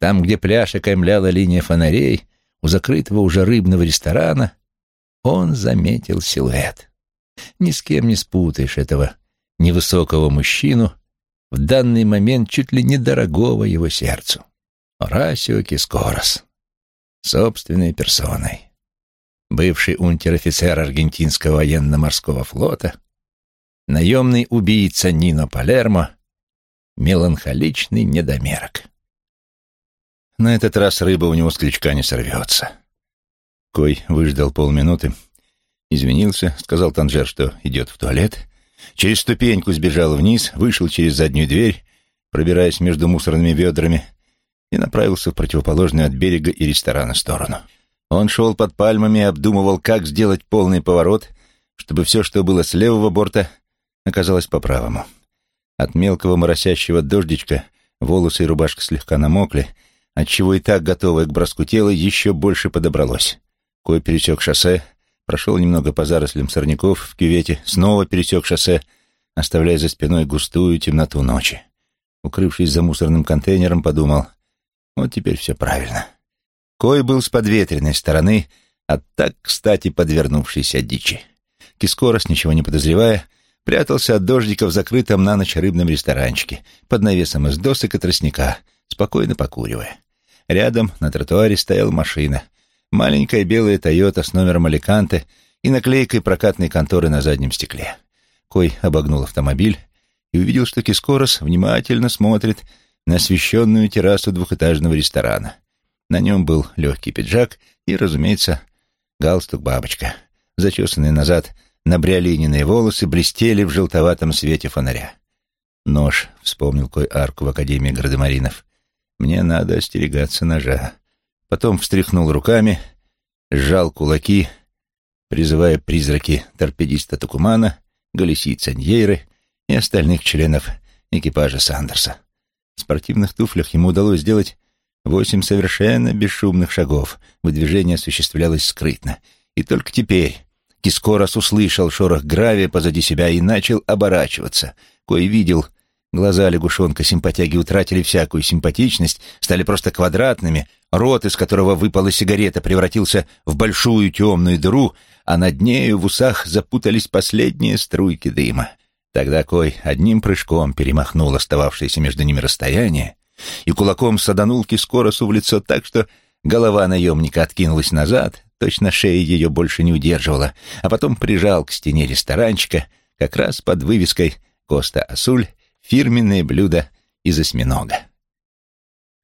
там, где пляж окаймляла линия фонарей, у закрытого уже рыбного ресторана, он заметил силуэт. Ни с кем не спутаешь этого невысокого мужчину, в данный момент чуть ли недорогого его сердцу. Орасио Кискорос, собственной персоной. Бывший унтер-офицер аргентинского военно-морского флота, наемный убийца Нино Палермо, меланхоличный недомерок. На этот раз рыба у него с крючка не сорвется. Кой выждал полминуты, извинился, сказал Танжер, что идет в туалет, через ступеньку сбежал вниз, вышел через заднюю дверь, пробираясь между мусорными ведрами, и направился в противоположную от берега и ресторана сторону. Он шел под пальмами и обдумывал, как сделать полный поворот, чтобы все, что было с левого борта, оказалось по правому. От мелкого моросящего дождичка волосы и рубашка слегка намокли, отчего и так готовое к броску тело еще больше подобралось. Кой пересек шоссе, прошел немного по зарослям сорняков в кювете, снова пересек шоссе, оставляя за спиной густую темноту ночи. Укрывшись за мусорным контейнером, подумал, вот теперь все правильно. Кой был с подветренной стороны, от так, кстати, подвернувшейся дичи. Кискорос, ничего не подозревая, прятался от дождика в закрытом на ночь рыбном ресторанчике, под навесом из досок и тростника, спокойно покуривая. Рядом на тротуаре стояла машина, маленькая белая «Тойота» с номером «Аликанте» и наклейкой прокатной конторы на заднем стекле. Кой обогнул автомобиль и увидел, что Кискорос внимательно смотрит на освещенную террасу двухэтажного ресторана. На нем был легкий пиджак и, разумеется, галстук-бабочка. Зачесанные назад набриолиненные волосы блестели в желтоватом свете фонаря. «Нож», — вспомнил Кой арку в Академии Градомаринов. «Мне надо остерегаться ножа». Потом встряхнул руками, сжал кулаки, призывая призраки торпедиста Тукумана, Галисийца Ньейры и остальных членов экипажа Сандерса. В спортивных туфлях ему удалось сделать восемь совершенно бесшумных шагов. Выдвижение осуществлялось скрытно. И только теперь Кискорос услышал шорох гравия позади себя и начал оборачиваться. Кой видел Глаза лягушонка-симпатяги утратили всякую симпатичность, стали просто квадратными, рот, из которого выпала сигарета, превратился в большую темную дыру, а над нею в усах запутались последние струйки дыма. Тогда Кой одним прыжком перемахнул остававшееся между ними расстояние и кулаком саданул Кискоросу в лицо так, что голова наемника откинулась назад, точно шея ее больше не удерживала, а потом прижал к стене ресторанчика, как раз под вывеской «Коста Асуль» фирменное блюдо из осьминога.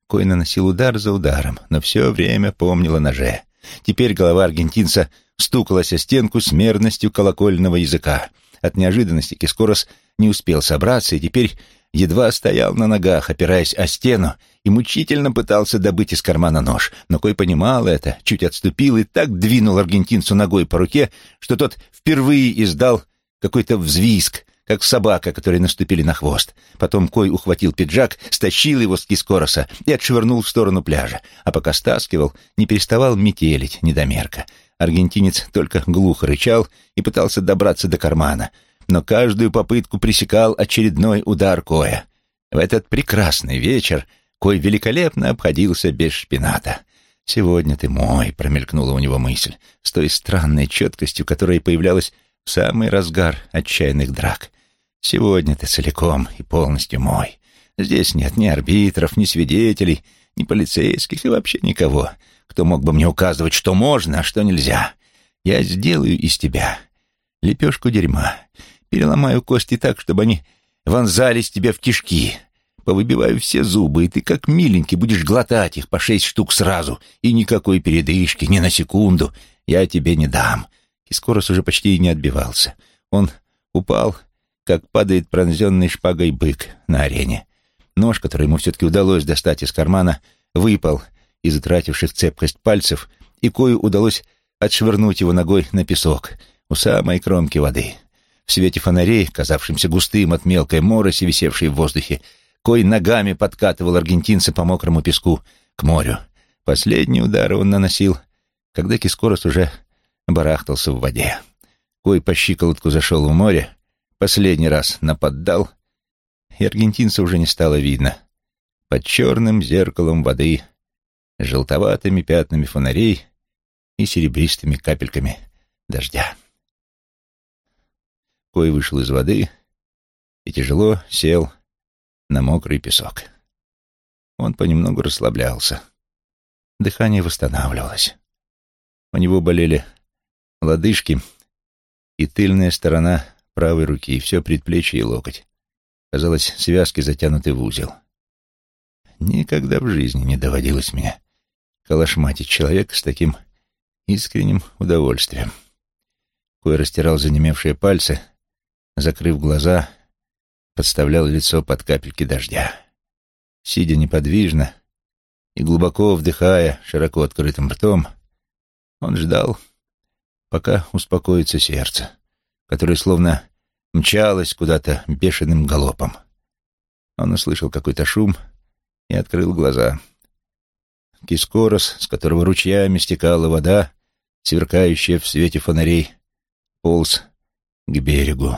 Кой наносил удар за ударом, но все время помнил о ноже. Теперь голова аргентинца стукалась о стенку с мерностью колокольного языка. От неожиданности Кискорос не успел собраться и теперь едва стоял на ногах, опираясь о стену, и мучительно пытался добыть из кармана нож. Но Кой понимал это, чуть отступил и так двинул аргентинцу ногой по руке, что тот впервые издал какой-то взвизг, как собака, которой наступили на хвост. Потом Кой ухватил пиджак, стащил его с кискороса и отшвырнул в сторону пляжа, а пока стаскивал, не переставал метелить недомерка. Аргентинец только глухо рычал и пытался добраться до кармана, но каждую попытку пресекал очередной удар Коя. В этот прекрасный вечер Кой великолепно обходился без шпината. «Сегодня ты мой», — промелькнула у него мысль, с той странной четкостью, которая появлялась в самый разгар отчаянных драк. Сегодня ты целиком и полностью мой. Здесь нет ни арбитров, ни свидетелей, ни полицейских и вообще никого, кто мог бы мне указывать, что можно, а что нельзя. Я сделаю из тебя лепешку дерьма, переломаю кости так, чтобы они вонзались тебе в кишки, повыбиваю все зубы, и ты как миленький будешь глотать их по шесть штук сразу, и никакой передышки, ни на секунду я тебе не дам». Кискорос уже почти и не отбивался. Он упал как падает пронзенный шпагой бык на арене. Нож, который ему все-таки удалось достать из кармана, выпал из утративших цепкость пальцев, и Кою удалось отшвырнуть его ногой на песок у самой кромки воды. В свете фонарей, казавшимся густым от мелкой мороси, висевшей в воздухе, Кой ногами подкатывал аргентинца по мокрому песку к морю. Последний удар он наносил, когда Кискорос уже барахтался в воде. Кой по щиколотку зашел в море, последний раз нападал, и аргентинца уже не стало видно. Под черным зеркалом воды, желтоватыми пятнами фонарей и серебристыми капельками дождя. Кой вышел из воды и тяжело сел на мокрый песок. Он понемногу расслаблялся. Дыхание восстанавливалось. У него болели лодыжки и тыльная сторона правой руки, и все предплечье и локоть. Казалось, связки затянуты в узел. Никогда в жизни не доводилось мне калашматить человека с таким искренним удовольствием. Кой растирал занемевшие пальцы, закрыв глаза, подставлял лицо под капельки дождя. Сидя неподвижно и глубоко вдыхая широко открытым ртом, он ждал, пока успокоится сердце, которое словно мчалось куда-то бешеным галопом. Он услышал какой-то шум и открыл глаза. Кискорос, с которого ручьями стекала вода, сверкающая в свете фонарей, полз к берегу.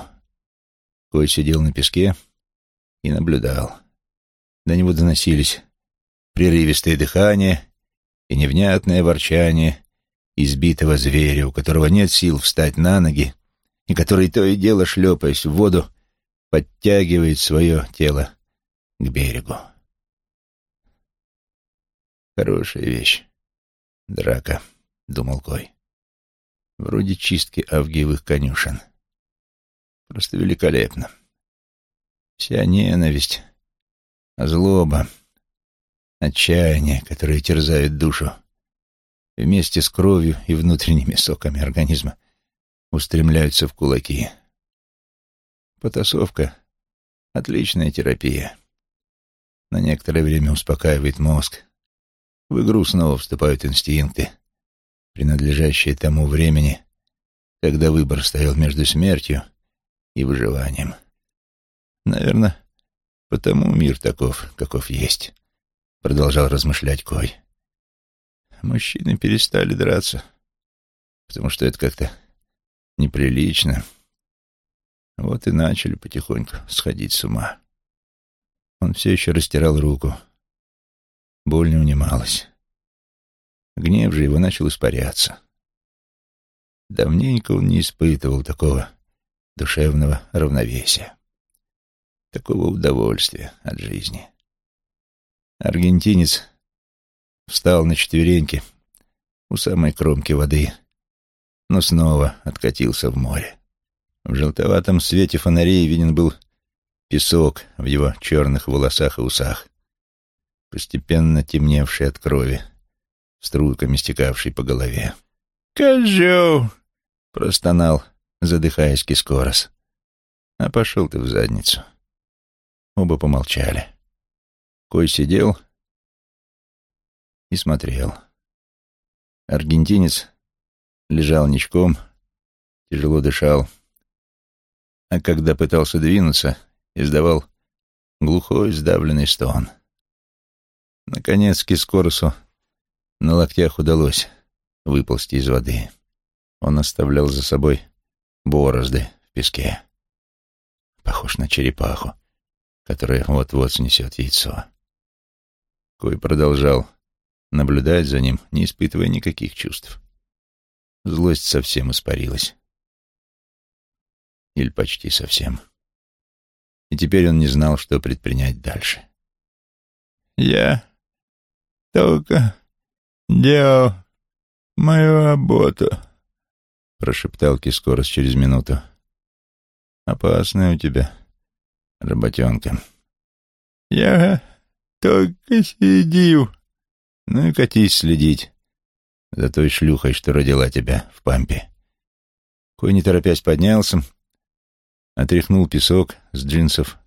Кой сидел на песке и наблюдал. До него доносились прерывистое дыхание и невнятное ворчание избитого зверя, у которого нет сил встать на ноги, и который то и дело, шлепаясь в воду, подтягивает свое тело к берегу. Хорошая вещь. Драка, — думал Кой. Вроде чистки авгиевых конюшен. Просто великолепно. Вся ненависть, злоба, отчаяние, которые терзают душу, вместе с кровью и внутренними соками организма устремляются в кулаки. Потасовка — отличная терапия. На некоторое время успокаивает мозг. В игру снова вступают инстинкты, принадлежащие тому времени, когда выбор стоял между смертью и выживанием. Наверное, потому мир таков, каков есть, — продолжал размышлять Кой мужчины перестали драться, потому что это как-то неприлично. Вот и начали потихоньку сходить с ума. Он все еще растирал руку. Боль не унималась. Гнев же его начал испаряться. Давненько он не испытывал такого душевного равновесия, такого удовольствия от жизни. Аргентинец встал на четвереньки у самой кромки воды, но снова откатился в море. В желтоватом свете фонарей виден был песок в его черных волосах и усах, постепенно темневший от крови, струйками стекавший по голове. «Козел!» — простонал, задыхаясь Кискорос. «А пошел ты в задницу». Оба помолчали. Кой сидел и смотрел. Аргентинец лежал ничком, тяжело дышал, а когда пытался двинуться, издавал глухой сдавленный стон. Наконец Кискорусу на локтях удалось выползти из воды. Он оставлял за собой борозды в песке. Похож на черепаху, которая вот-вот снесет яйцо. Кой продолжал наблюдать за ним, не испытывая никаких чувств. Злость совсем испарилась. Или почти совсем. И теперь он не знал, что предпринять дальше. «Я только делал мою работу», — прошептал Кискорос через минуту. «Опасная у тебя работенка». «Я только сидел», ну и катись следить за той шлюхой, что родила тебя в пампе. Кой, не торопясь, поднялся, отряхнул песок с джинсов,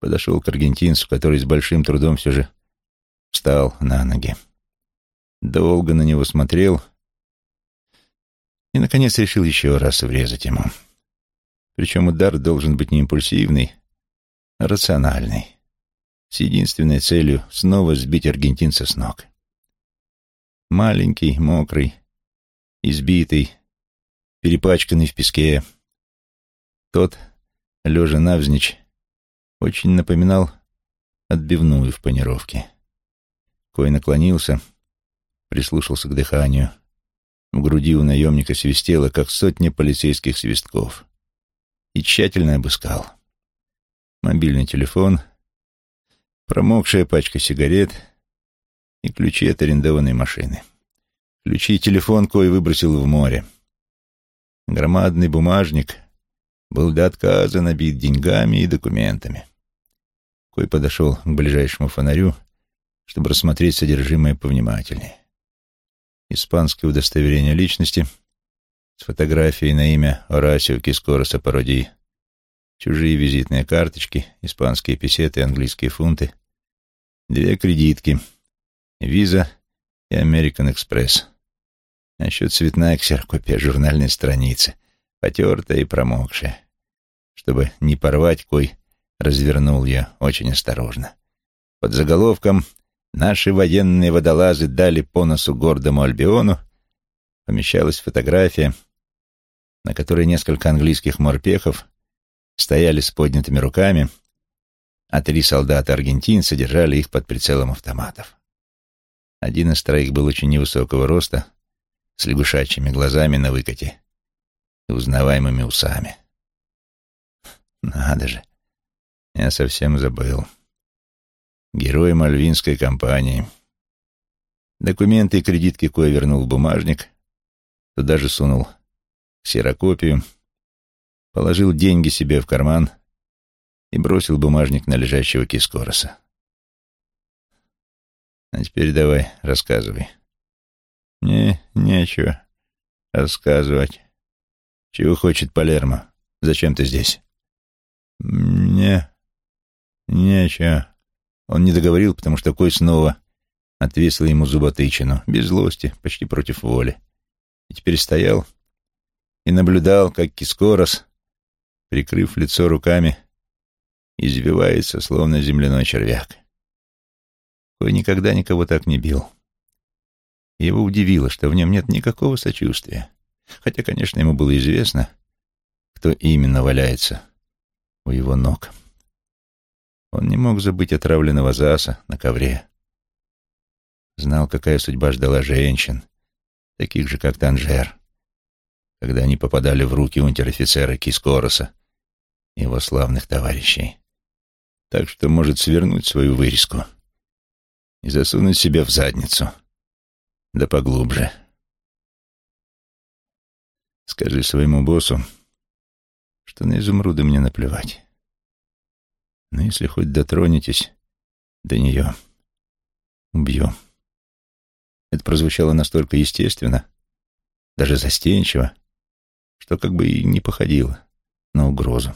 подошел к аргентинцу, который с большим трудом все же встал на ноги. Долго на него смотрел и, наконец, решил еще раз врезать ему. Причем удар должен быть не импульсивный, а рациональный, с единственной целью снова сбить аргентинца с ног. Маленький, мокрый, избитый, перепачканный в песке. Тот, лежа навзничь, очень напоминал отбивную в панировке. Кой наклонился, прислушался к дыханию. В груди у наемника свистело, как сотня полицейских свистков. И тщательно обыскал. мобильный телефон, промокшая пачка сигарет и ключи от арендованной машины. Ключи и телефон Кой выбросил в море. Громадный бумажник был до отказа набит деньгами и документами. Кой подошел к ближайшему фонарю, чтобы рассмотреть содержимое повнимательнее. Испанское удостоверение личности с фотографией на имя Орасио Кискороса Пародии, чужие визитные карточки, испанские песеты, английские фунты, две кредитки, виза и American Express. А еще цветная ксерокопия журнальной страницы, потертая и промокшая. Чтобы не порвать, Кой развернул ее очень осторожно. Под заголовком «Наши военные водолазы дали по носу гордому Альбиону» помещалась фотография, на которой несколько английских морпехов стояли с поднятыми руками, а три солдата-аргентинца держали их под прицелом автоматов. Один из троих был очень невысокого роста, с лягушачьими глазами на выкате и узнаваемыми усами. Надо же, я совсем забыл. Герой мальвинской компании. Документы и кредитки Кой вернул в бумажник, туда же сунул ксерокопию, положил деньги себе в карман и бросил бумажник на лежащего Кискороса. А теперь давай, рассказывай. Мне нечего рассказывать. Чего хочет Палермо? Зачем ты здесь? Мне нечего. Он не договорил, потому что Кой снова отвесил ему зуботычину, без злости, почти против воли. И теперь стоял и наблюдал, как Кискорос, прикрыв лицо руками, извивается, словно земляной червяк. Кой никогда никого так не бил. Его удивило, что в нем нет никакого сочувствия. Хотя, конечно, ему было известно, кто именно валяется у его ног. Он не мог забыть отравленного заса на ковре. Знал, какая судьба ждала женщин, таких же, как Танжер, когда они попадали в руки унтер-офицера Кискороса и его славных товарищей. Так что может свернуть свою вырезку и засунуть себя в задницу — да поглубже. Скажи своему боссу, что на изумруды мне наплевать. Но если хоть дотронетесь до нее, убью. Это прозвучало настолько естественно, даже застенчиво, что как бы и не походило на угрозу.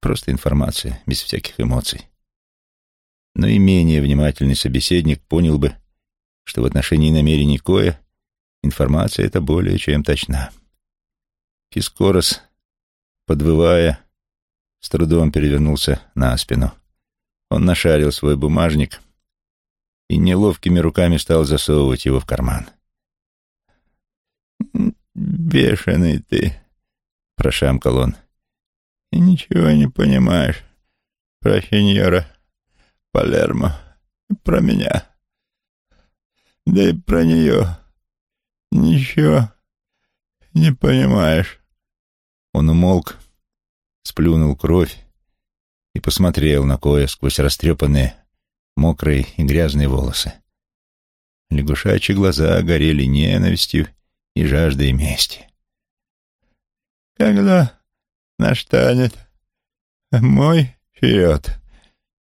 Просто информация, без всяких эмоций. Но и менее внимательный собеседник понял бы, что в отношении намерений Коя информация эта более чем точна. Кискорос, подвывая, с трудом перевернулся на спину. Он нашарил свой бумажник и неловкими руками стал засовывать его в карман. «Бешеный ты», — прошамкал он. «И ничего не понимаешь про сеньора Палермо, про меня» да и про нее ничего не понимаешь. Он умолк, сплюнул кровь и посмотрел на Коя сквозь растрепанные, мокрые и грязные волосы. Лягушачьи глаза горели ненавистью и жаждой мести. «Когда настанет мой черед?»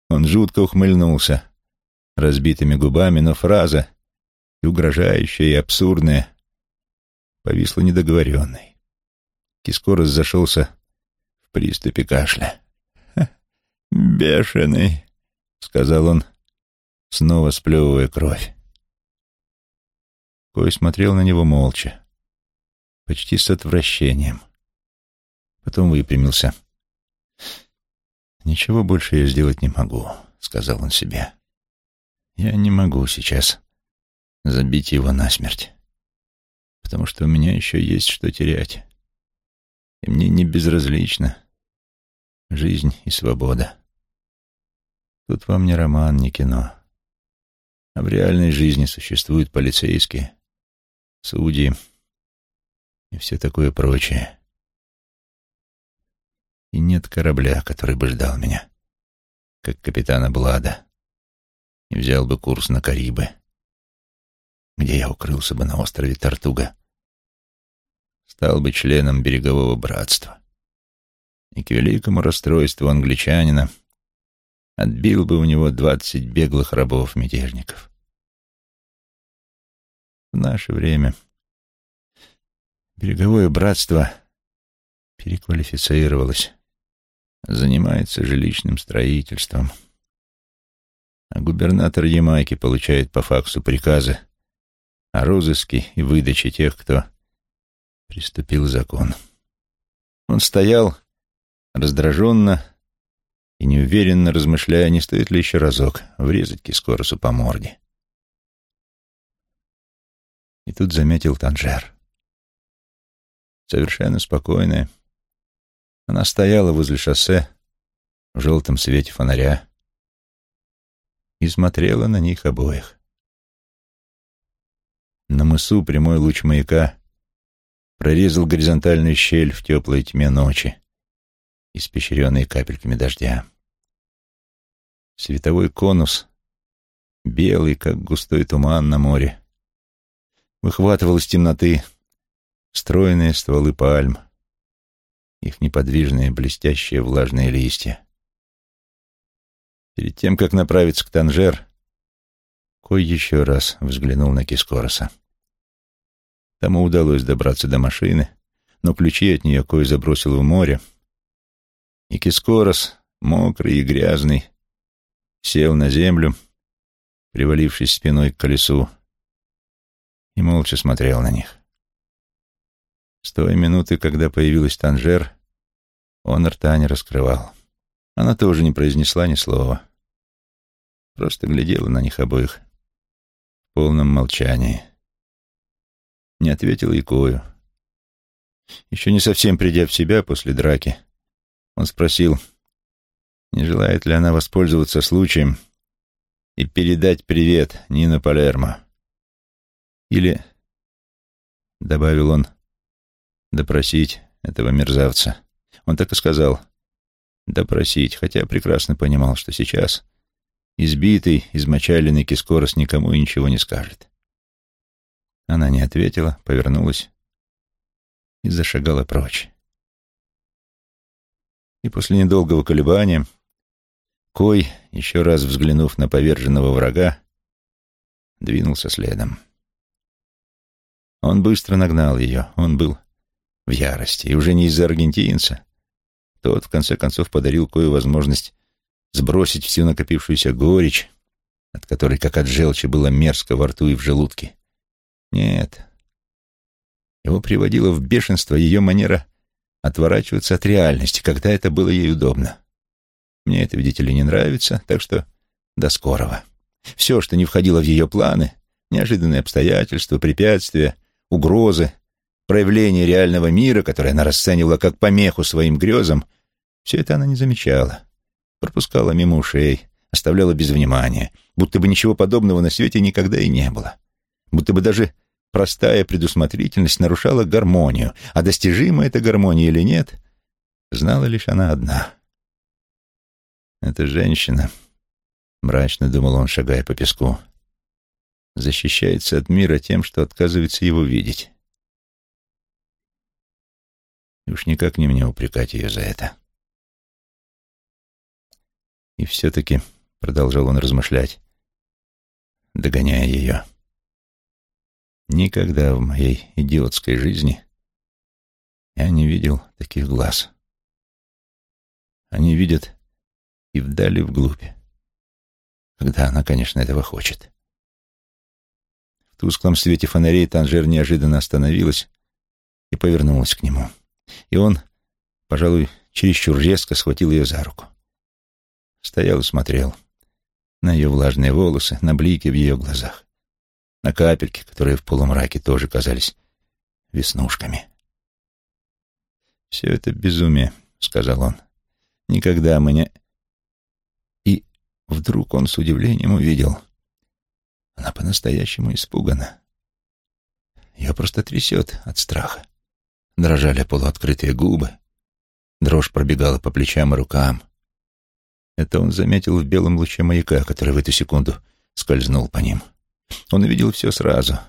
Он жутко ухмыльнулся разбитыми губами, но фраза и угрожающая, и абсурдная, повисла недоговоренной. Кискорос зашелся приступе кашля. «Бешеный», — сказал он, снова сплевывая кровь. Кой смотрел на него молча, почти с отвращением. Потом выпрямился. «Ничего больше я сделать не могу», — сказал он себе. «Я не могу сейчас забить его насмерть. Потому что у меня еще есть что терять. И мне не безразлично жизнь и свобода. Тут вам не роман, не кино. А в реальной жизни существуют полицейские, судьи и все такое прочее. И нет корабля, который бы ждал меня как капитана Блада, и взял бы курс на Карибы, где я укрылся бы на острове Тартуга, стал бы членом берегового братства. И к великому расстройству англичанина отбил бы у него двадцать беглых рабов-мятежников. В наше время береговое братство переквалифицировалось, занимается жилищным строительством, а губернатор Ямайки получает по факсу приказы о розыске и выдаче тех, кто приступил закон. Он стоял раздраженно и неуверенно размышляя, не стоит ли еще разок врезать Кискоросу по морде. И тут заметил Танжер. Совершенно спокойная. Она стояла возле шоссе в желтом свете фонаря и смотрела на них обоих. На мысу прямой луч маяка прорезал горизонтальную щель в теплой тьме ночи, испещренной капельками дождя. Световой конус, белый, как густой туман на море, выхватывал из темноты стройные стволы пальм, их неподвижные, блестящие влажные листья. Перед тем, как направиться к Танжер, Кой еще раз взглянул на Кискороса. Тому удалось добраться до машины, но ключи от нее Кой забросил в море, и Кискорос, мокрый и грязный, сел на землю, привалившись спиной к колесу, и молча смотрел на них. С той минуты, когда появилась Танжер, он рта не раскрывал. Она тоже не произнесла ни слова. Просто глядела на них обоих в полном молчании. Не ответил и Кою. Еще не совсем придя в себя после драки, он спросил, не желает ли она воспользоваться случаем и передать привет Нина Палермо. Или, — добавил он, — допросить этого мерзавца. Он так и сказал — допросить, хотя прекрасно понимал, что сейчас избитый, измочаленный Кискорос никому ничего не скажет. Она не ответила, повернулась и зашагала прочь. И после недолгого колебания Кой, еще раз взглянув на поверженного врага, двинулся следом. Он быстро нагнал ее, он был в ярости, и уже не из-за аргентинца, тот, в конце концов, подарил Кою возможность сбросить всю накопившуюся горечь, от которой, как от желчи, было мерзко во рту и в желудке. Нет. Его приводило в бешенство ее манера отворачиваться от реальности, когда это было ей удобно. Мне это, видите ли, не нравится, так что до скорого. Все, что не входило в ее планы, неожиданные обстоятельства, препятствия, угрозы, проявление реального мира, которое она расценивала как помеху своим грезам, все это она не замечала. Пропускала мимо ушей, оставляла без внимания, будто бы ничего подобного на свете никогда и не было. Будто бы даже простая предусмотрительность нарушала гармонию, а достижима эта гармония или нет, знала лишь она одна. «Эта женщина», — мрачно думал он, шагая по песку, — защищается от мира тем, что отказывается его видеть. И уж никак не мне упрекать ее за это. И все-таки, — продолжал он размышлять, догоняя ее, — никогда в моей идиотской жизни я не видел таких глаз. Они видят и вдали вглубь, когда она, конечно, этого хочет. В тусклом свете фонарей Танжер неожиданно остановилась и повернулась к нему. И он, пожалуй, чересчур резко схватил ее за руку. Стоял и смотрел на ее влажные волосы, на блики в ее глазах, на капельки, которые в полумраке тоже казались веснушками. «Все это безумие», — сказал он. «Никогда мы не...» И вдруг он с удивлением увидел. Она по-настоящему испугана. Ее просто трясет от страха. Дрожали полуоткрытые губы. Дрожь пробегала по плечам и рукам. Это он заметил в белом луче маяка, который в эту секунду скользнул по ним. Он увидел все сразу,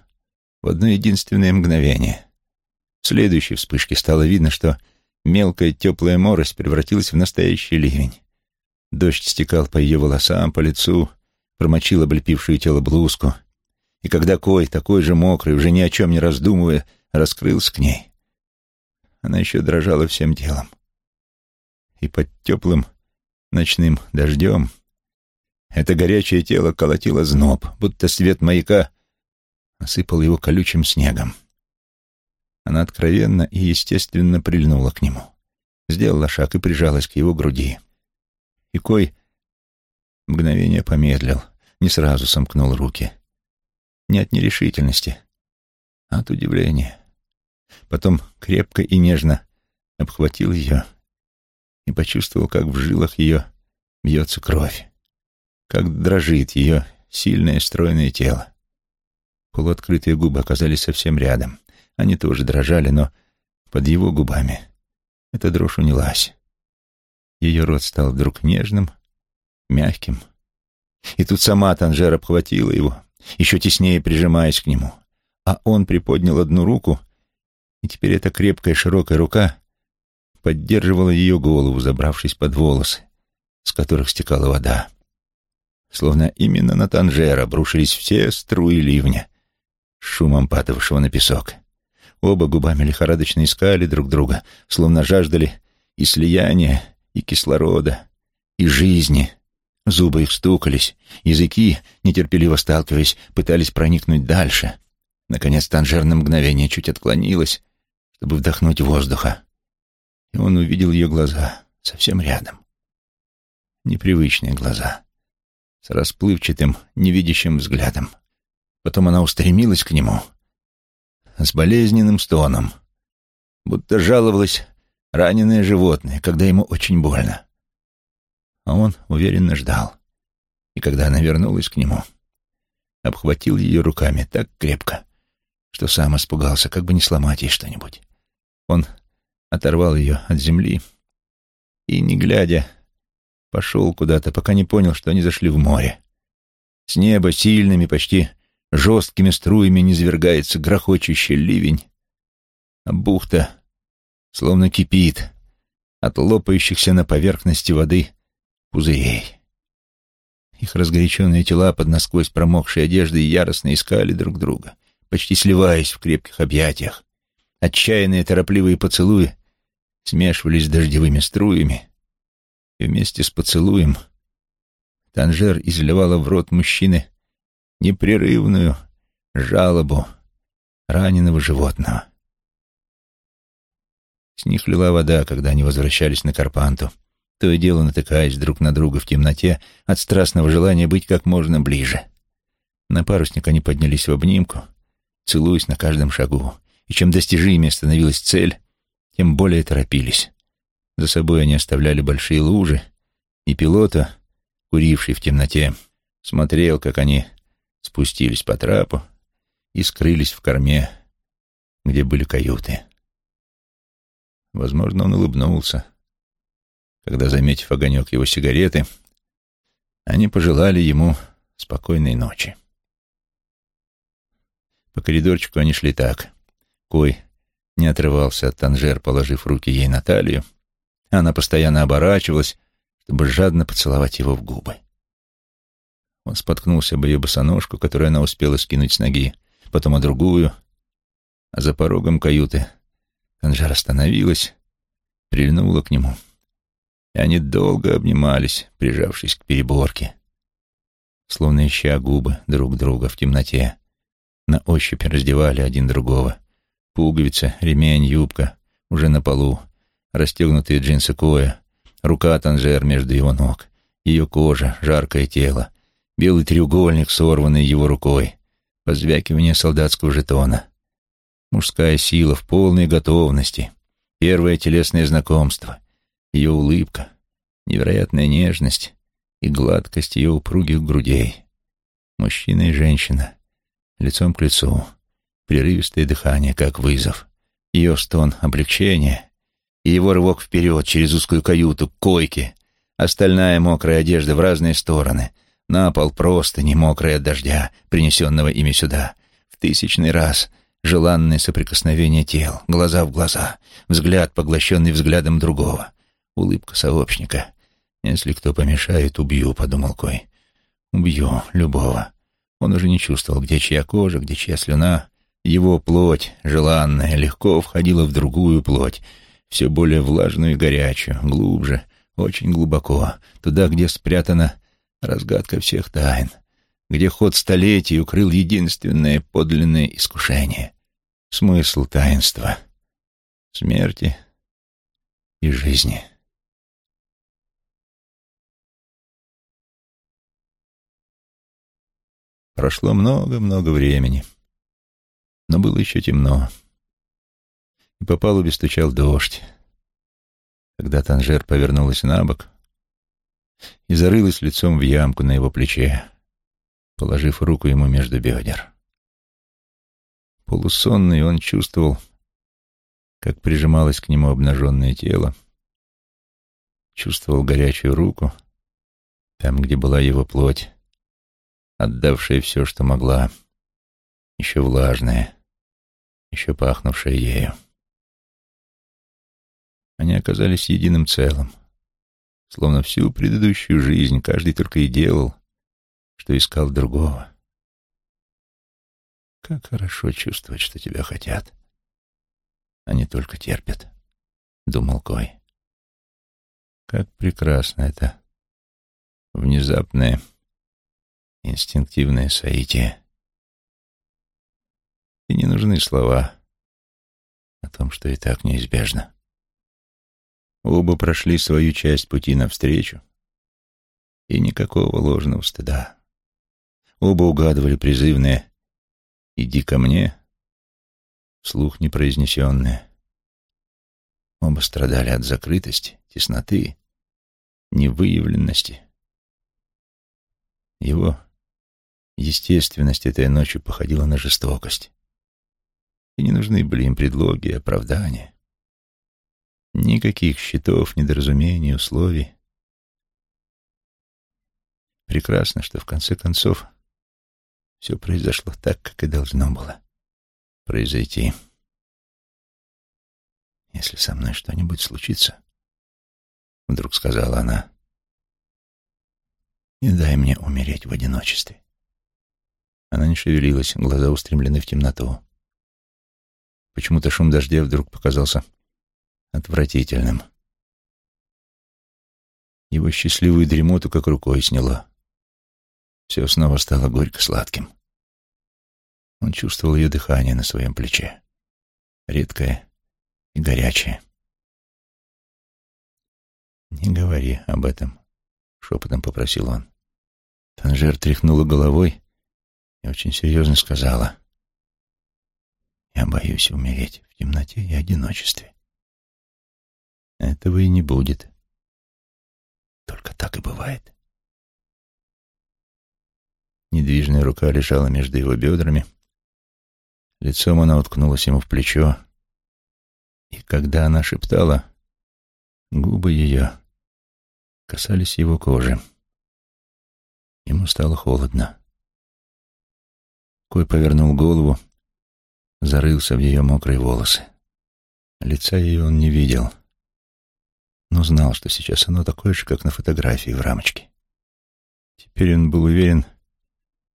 в одно единственное мгновение. В следующей вспышке стало видно, что мелкая теплая морось превратилась в настоящий ливень. Дождь стекал по ее волосам, по лицу, промочил облепившую тело блузку. И когда Кой, такой же мокрый, уже ни о чем не раздумывая, раскрылся к ней, она еще дрожала всем телом. И под теплым ночным дождем это горячее тело колотило зноб, будто свет маяка осыпал его колючим снегом. Она откровенно и естественно прильнула к нему, сделала шаг и прижалась к его груди. И Кой мгновение помедлил, не сразу сомкнул руки. Не от нерешительности, а от удивления. Потом крепко и нежно обхватил ее и почувствовал, как в жилах ее бьется кровь, как дрожит ее сильное стройное тело. Полуоткрытые губы оказались совсем рядом. Они тоже дрожали, но под его губами эта дрожь унялась. Ее рот стал вдруг нежным, мягким. И тут сама Танжер обхватила его, еще теснее прижимаясь к нему. А он приподнял одну руку, и теперь эта крепкая широкая рука поддерживала ее голову, забравшись под волосы, с которых стекала вода. Словно именно на Танжер обрушились все струи ливня, шумом падавшего на песок. Оба губами лихорадочно искали друг друга, словно жаждали и слияния, и кислорода, и жизни. Зубы их стукались, языки, нетерпеливо сталкиваясь, пытались проникнуть дальше. Наконец Танжер на мгновение чуть отклонилась, чтобы вдохнуть воздуха. И он увидел ее глаза совсем рядом. Непривычные глаза, с расплывчатым, невидящим взглядом. Потом она устремилась к нему с болезненным стоном, будто жаловалась раненое животное, когда ему очень больно. А он уверенно ждал. И когда она вернулась к нему, обхватил ее руками так крепко, что сам испугался, как бы не сломать ей что-нибудь. Он оторвал ее от земли и, не глядя, пошел куда-то, пока не понял, что они зашли в море. С неба сильными, почти жесткими струями низвергается грохочущий ливень, а бухта словно кипит от лопающихся на поверхности воды пузырей. Их разгоряченные тела под насквозь промокшей одеждой яростно искали друг друга, почти сливаясь в крепких объятиях. Отчаянные торопливые поцелуи смешивались с дождевыми струями, и вместе с поцелуем Танжер изливала в рот мужчины непрерывную жалобу раненого животного. С них лила вода, когда они возвращались на Карпанту, то и дело натыкаясь друг на друга в темноте от страстного желания быть как можно ближе. На парусник они поднялись в обнимку, целуясь на каждом шагу, и чем достижимее становилась цель, тем более торопились. За собой они оставляли большие лужи, и пилота, куривший в темноте, смотрел, как они спустились по трапу и скрылись в корме, где были каюты. Возможно, он улыбнулся, когда, заметив огонек его сигареты, они пожелали ему спокойной ночи. По коридорчику они шли так. Кой не отрывался от Танжер, положив руки ей на талию. Она постоянно оборачивалась, чтобы жадно поцеловать его в губы. Он споткнулся об ее босоножку, которую она успела скинуть с ноги, потом о другую. А за порогом каюты Танжер остановилась, прильнула к нему. И они долго обнимались, прижавшись к переборке, словно ища губы друг друга в темноте. На ощупь раздевали один другого. Пуговица, ремень, юбка уже на полу, расстегнутые джинсы Коя, рука Танжер между его ног, ее кожа, жаркое тело, белый треугольник, сорванный его рукой, позвякивание солдатского жетона. Мужская сила в полной готовности, первое телесное знакомство, ее улыбка, невероятная нежность и гладкость ее упругих грудей. Мужчина и женщина, лицом к лицу, прерывистое дыхание, как вызов, ее стон облегчения и его рывок вперед через узкую каюту к койке, Остальная мокрая одежда в разные стороны. На пол просто не мокрый от дождя, принесенного ими сюда. В тысячный раз желанное соприкосновение тел, глаза в глаза, взгляд, поглощенный взглядом другого, улыбка сообщника. «Если кто помешает, убью», — подумал Кой. «Убью любого». Он уже не чувствовал, где чья кожа, где чья слюна. Его плоть, желанная, легко входила в другую плоть, все более влажную и горячую, глубже, очень глубоко, туда, где спрятана разгадка всех тайн, где ход столетий укрыл единственное подлинное искушение — смысл таинства, смерти и жизни. Прошло много-много времени, но было еще темно, и по палубе стучал дождь. Когда Танжер повернулась на бок и зарылась лицом в ямку на его плече, положив руку ему между бедер. Полусонный он чувствовал, как прижималось к нему обнаженное тело, чувствовал горячую руку там, где была его плоть, отдавшая все, что могла, еще влажная, еще пахнувшая ею. Они оказались единым целым, словно всю предыдущую жизнь каждый только и делал, что искал другого. Как хорошо чувствовать, что тебя хотят, не только терпят, — думал Кой. Как прекрасно это внезапное инстинктивное соитие. И не нужны слова о том, что и так неизбежно. Оба прошли свою часть пути навстречу, и никакого ложного стыда. Оба угадывали призывное «иди ко мне», вслух непроизнесенное. Оба страдали от закрытости, тесноты, невыявленности. Его Естественность этой ночи походила на жестокость. И не нужны были им предлоги и оправдания. Никаких счетов, недоразумений, условий. Прекрасно, что в конце концов все произошло так, как и должно было произойти. «Если со мной что-нибудь случится», — вдруг сказала она, — «не дай мне умереть в одиночестве». Она не шевелилась, глаза устремлены в темноту. Почему-то шум дождя вдруг показался отвратительным. Его счастливую дремоту как рукой сняло. Все снова стало горько-сладким. Он чувствовал ее дыхание на своем плече. Редкое и горячее. «Не говори об этом», — шепотом попросил он. Танжер тряхнула головой и очень серьезно сказала. «Я боюсь умереть в темноте и одиночестве. Этого и не будет. Только так и бывает». Недвижная рука лежала между его бедрами. Лицом она уткнулась ему в плечо. И когда она шептала, губы ее касались его кожи. Ему стало холодно. Кой повернул голову, зарылся в ее мокрые волосы. Лица ее он не видел, но знал, что сейчас оно такое же, как на фотографии в рамочке. Теперь он был уверен,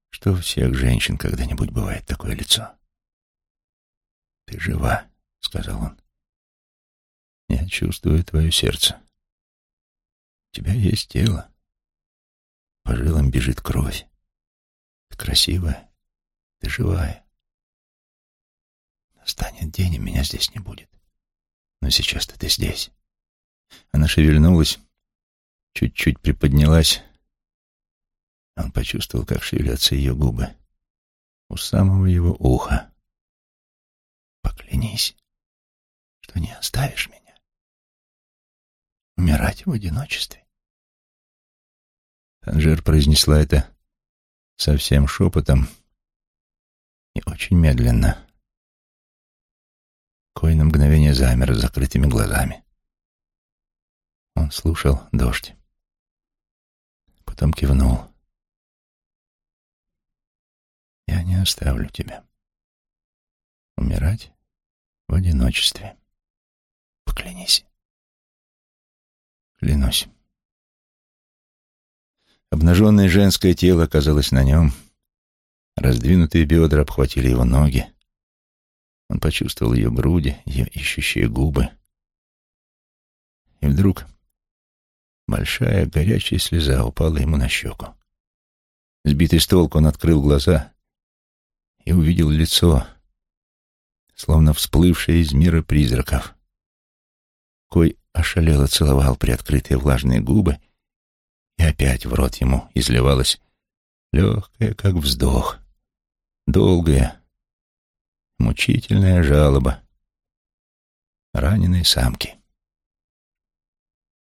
что у всех женщин когда-нибудь бывает такое лицо. «Ты жива», — сказал он. «Я чувствую твое сердце. У тебя есть тело. По жилам бежит кровь. Ты красивая, ты живая. Настанет день, и меня здесь не будет. Но сейчас-то ты здесь. Она шевельнулась, чуть-чуть приподнялась. Он почувствовал, как шевелятся ее губы. У самого его уха. Поклянись, что не оставишь меня. Умирать в одиночестве. Танжер произнесла это совсем шепотом, и очень медленно. Кой на мгновение замер с закрытыми глазами. Он слушал дождь. Потом кивнул. «Я не оставлю тебя. Умирать в одиночестве. Поклянись». «Клянусь». Обнаженное женское тело оказалось на нем. Раздвинутые бедра обхватили его ноги. Он почувствовал ее груди, ее ищущие губы. И вдруг большая горячая слеза упала ему на щеку. Сбитый с толку, он открыл глаза и увидел лицо, словно всплывшее из мира призраков. Кой ошалело целовал приоткрытые влажные губы — и опять в рот ему изливалась легкая, как вздох, долгая, мучительная жалоба раненой самки.